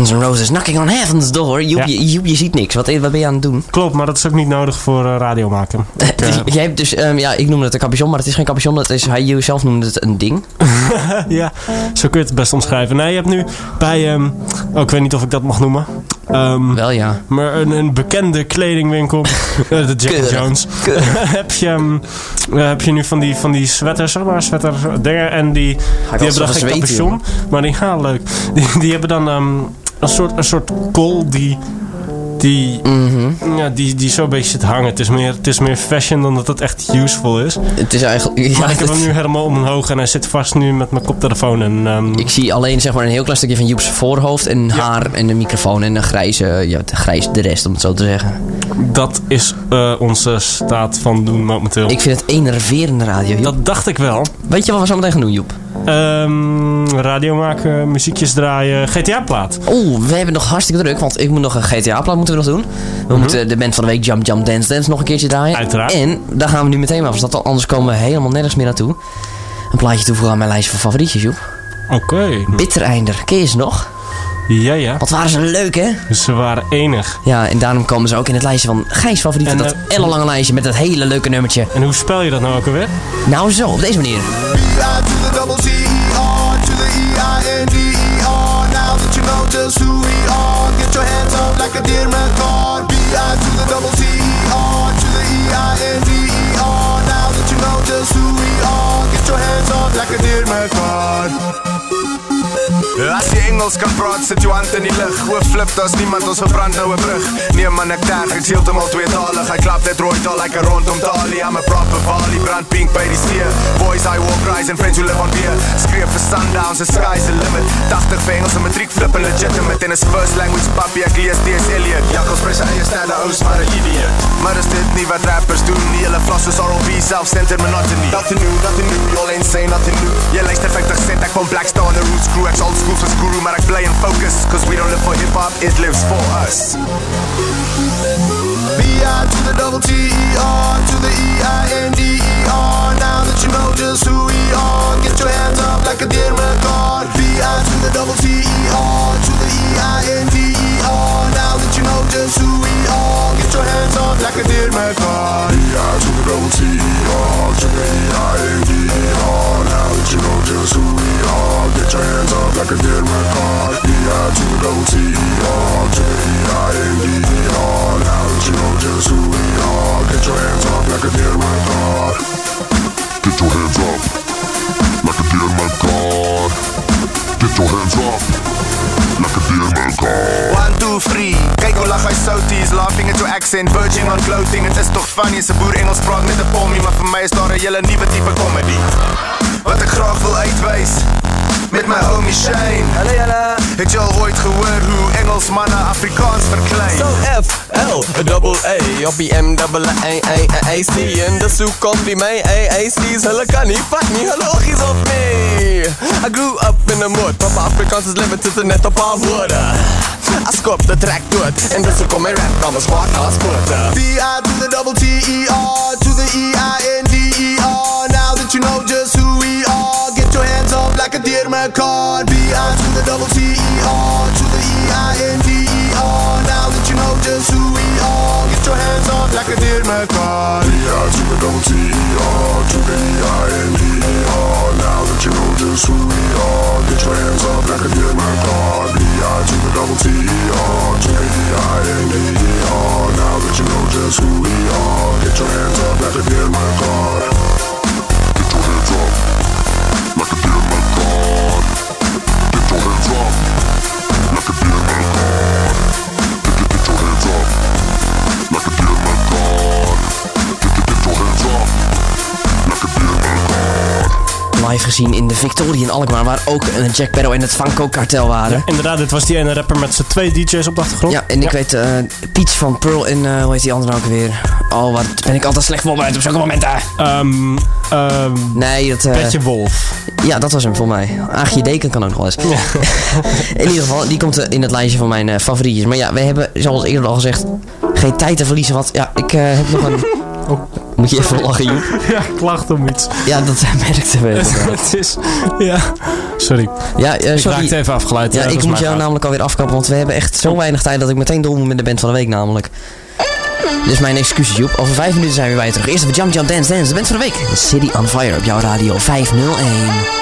S20: Guns
S3: N' Roses, Knocking on Heaven's Door. Joep, je, je ziet niks. Wat, wat ben je aan het doen?
S11: Klopt, maar dat is ook niet nodig voor eh, radio maken. Ik, eh,
S3: Jij hebt dus, ehm, ja, ik noemde het een capuchon, maar het is geen capuchon. Het is, hij zelf noemde het een ding.
S11: ja, zo kun je het best omschrijven. Nee, je hebt nu bij, ehm, oh, ik weet niet of ik dat mag noemen. Ehm,
S3: Wel ja.
S11: Maar een, een bekende kledingwinkel, eh, de Jack. Jones. heb, je, heb je nu van die, van die sweaters, zeg maar, sweater dingen. En die, die hebben dan geen capuchon. Maar die gaan leuk. Die, die hebben dan een, soort, een soort kool die... Die,
S3: Mhm.
S11: ja, die, die zo een beetje zit hangen. Het is, meer, het is meer fashion dan dat het echt useful is.
S3: Het is eigenlijk... Ja,
S11: maar ik heb hem nu helemaal omhoog en hij zit vast nu met mijn koptelefoon. En, ehm,
S3: Ik zie alleen zeg maar een heel klein stukje van Joep's voorhoofd en haar en de microfoon en een grijze, ja, de grijs de rest om het zo te zeggen.
S11: Dat is eh, onze staat van doen momenteel.
S3: Ik vind het enerverende radio, Joep.
S11: Dat dacht ik wel.
S3: Weet je wat we zo meteen gaan doen, Joep?
S11: Ehm, radio maken, muziekjes draaien, GTA-plaat.
S3: Oeh, we hebben nog hartstikke druk, want ik moet nog een GTA-plaat moeten we nog doen. We moeten de band van de week Jump Jump Dance Dance nog een keertje draaien.
S11: Mhm. Uiteraard.
S3: En daar gaan we nu meteen maar van, anders komen we helemaal nergens meer naartoe. Een plaatje toevoegen aan mijn lijst van favorietjes, Joep.
S11: Oké.
S3: Bittereinder, ken je ze nog?
S11: Ja, ja.
S3: Wat waren ze leuk, hè?
S11: Ze waren enig.
S3: Ja, en daarom komen ze ook in het lijstje van Gijs favorieten.
S11: En,
S3: dat
S11: eh,
S3: ellenlange lijstje met dat hele leuke nummertje.
S11: En hoe spel je dat nou ook alweer?
S3: Nou zo, op deze manier.
S17: B-I to the double T-E-R to the E-I-N-D-E-R Now that you know just who we are Get your hands up like a deer man car As jy Engels kan praat, sit jou hand in die lug. Hoof flip, as niemand ons verbrand nou 'n brug. Nee man, ek tag, ek's heeltemal tweetalig. Hy klap net rooi taal like 'n rondom talie. I'm a proper volley, brand pink by die see. Boys I walk rise and friends who live on beer. Skreef vir sundowns, the sky's the limit. 80 vir Engels en matriek flippin legitimate. En is first language papi, ek lees T.S. Eliot. Jakkels pres sy eie stelle, ous maar 'n idiot. Maar is dit nie wat rappers doen nie? Hulle floss is R.O.B. self-centered monotony. Nothing new, nothing new, y'all ain't say nothing new. Jy luister 50 cent, ek van Black Star en the Roots crew Ek's old school soos guru, maar ek bly in focus Cause we don't live for hip-hop, it lives for us. B-I to the double T-E-R to the E-I-N-D-E-R Now that you know just who we are Get your hands up like a man guard B-I to the double T-E-R to the E-I-N-D-E-R just who we are Get your hands up like a deer man guard B-I to the double T-E-R to the E-I-N-D-E-R Now that you know just who we are Get your hands up like a deer man guard B-I to the double T-E-R to the E-I-N-D-E-R Now that you know just who we are Get your hands up like a deer man guard Get your hands up like a deer man guard Get your hands deer man guard One, two, three. Kyk hoe sautie is laughing at your accent. Virgin on clothing Het is toch funny. 'n boer Engels praat met 'n pommie Maar vir my is daar 'n hele nuwe tipe comedy Wat ek graag wil uitwys met my homie Shane. Hallo Het jy al ooit gehoor hoe Engels manne Afrikaans verklein?
S21: So F L double A op die M double A A A A C. En dis hoe kom die my A A C's hulle kan nie vat nie hulle oggies op my I grew up in the mud my Afrikaans is limited to net 'n paar woorde I skop de track dood en dis hoe kom my rap dan is hard as butter
S17: B-I to the double T-E-R to the E-I-N-D-E-R that you know just who we are? Get your hands up like a deer card. B-I to the double T-E-R to the E-I-N-D-E-R Now that you know just who we are Get your hands up like a deer card. B-I to the double T-E-R to the E-I-N-D-E-R Now that you know just who we are Get your hands up like a deer card. B-I to the double T-E-R to the E-I-N-D-E-R Now that you know just who we are Get your hands up like a deer card like a deer man card
S3: Live gezien in de Victoria in Alkmaar, waar ook een Jack Barrow en het Funko kartel waren.
S11: Inderdaad, dit was die ene rapper met zijn twee DJ's op de achtergrond.
S3: Ja, en ik weet, eh Peach van Pearl en eh, hoe heet die andere ook weer? Oh, wat ben ik altijd slecht voorbereid op zulke momenten.
S11: Ehm
S3: nee, dat... eh,
S11: Petje Wolf.
S3: Ja, dat was hem voor mij. Aagje Deken kan ook nog wel eens. in ieder geval, die komt in het lijstje van mijn favorietjes. Maar ja, we hebben, zoals eerder al gezegd, geen tijd te verliezen. Want ja, ik heb nog een...
S17: Moet je even lachen, Joep?
S11: Ja, klacht om iets.
S17: Ja, dat merkte we.
S11: Het is... Ja. Sorry.
S17: Ja,
S11: Ik
S17: sorry.
S11: raakte even afgeleid.
S17: Ja, ik moet jou namelijk alweer afkappen, want we hebben echt zo weinig tijd dat ik meteen moet met de band van de week namelijk. Dus mijn excuses Joep. Over vijf minuten zijn we weer bij je terug. Eerst even Jump Jump Dance Dance, de band van de week. City on Fire op jouw radio 501.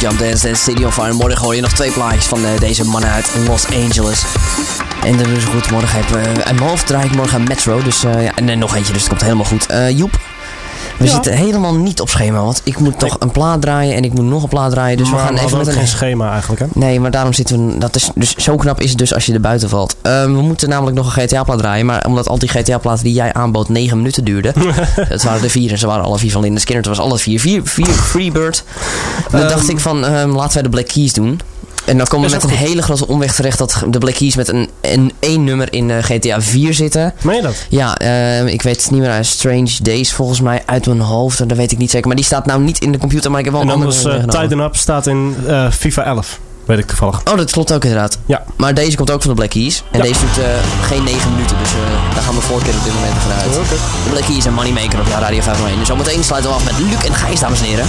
S3: Jump Dance Dance City on Fire. Morgen hoor je nog twee plaatjes van eh, deze mannen uit Los Angeles. En dat is goed. Morgen heb ik... en half draai ik morgen Metro. Dus eh, ja, en eh, nog eentje. Dus het komt helemaal goed. Eh, Joep. We
S11: Ja.
S3: zitten helemaal niet op schema. Want ik moet toch een plaat draaien. En ik moet nog een plaat draaien. Dus
S11: maar
S3: we gaan even met
S11: geen
S3: een...
S11: schema eigenlijk, hè?
S3: Nee, maar daarom zitten we... Dat is, dus zo knap is het dus als je er buiten valt. Ehm, we moeten namelijk nog een GTA-plaat draaien. Maar omdat al die GTA-platen die jij aanbood 9 minuten duurden. het waren er vier en ze waren alle vier van Linda Skinner. Het was alle vier. Vier, vier Freebird. Dan dacht ik van, ehm, laten wij de Black Keys doen. En dan komen we met een
S11: goed.
S3: hele grote omweg terecht dat de Black Keys met een, een één nummer in eh, GTA 4 zitten.
S11: Meen je dat?
S3: Ja, ehm, ik weet het niet meer. uit Strange Days volgens mij uit mijn hoofd. Dat weet ik niet zeker. Maar die staat nou niet in de computer. Maar ik heb wel
S11: En
S3: een andere
S11: was uh,
S3: meegenomen.
S11: Tighten Up staat in eh, FIFA 11. Weet ik toevallig.
S3: Oh, dat klopt ook inderdaad.
S11: Ja.
S3: Maar deze komt ook van de Black Keys. En
S11: Ja.
S3: deze doet eh, geen 9 minuten. Dus eh, daar gaan we voorkeur op dit moment vanuit. De Black Keys en Moneymaker op jouw Radio 501. Dus zometeen sluiten we af met Luc en Gijs, dames en heren.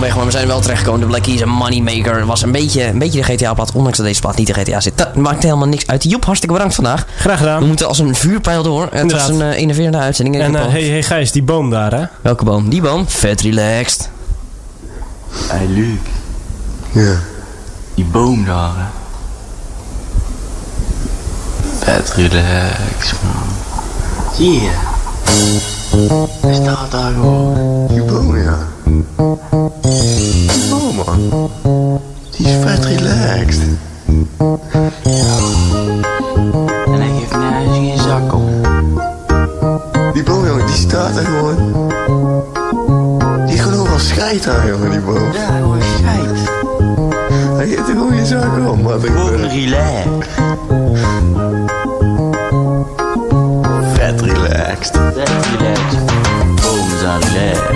S3: Omweg, maar we zijn wel terechtgekomen. De Black Keys en Moneymaker was een beetje, een beetje de GTA-plaat. Ondanks dat deze plaat niet de GTA zit. Dat maakt helemaal niks uit. Joep, hartstikke bedankt vandaag.
S11: Graag gedaan.
S3: We moeten als een vuurpijl door. Het
S11: Inderdaad.
S3: was een uh, enerverende uitzending.
S11: En
S3: heb
S11: eh hey, hey Gijs, die boom daar, hè?
S3: Welke boom? Die boom? Vet relaxed.
S22: Hey Luc. Ja. Die boom daar, hè. Vet relax, man. Zie je? Hij staat daar gewoon. Die boom, ja. Die boom, man. Die is vet relaxed. En hij geeft nergens geen zak om. Die boom, jongen, die staat er gewoon. Die heeft gewoon overal scheid aan, jongen, die boom. Ja, gewoon scheid. Hij geeft er gewoon geen zak om, maar Gewoon relaxed. Vet relaxed. Vet relaxed. Bomen zijn relaxed.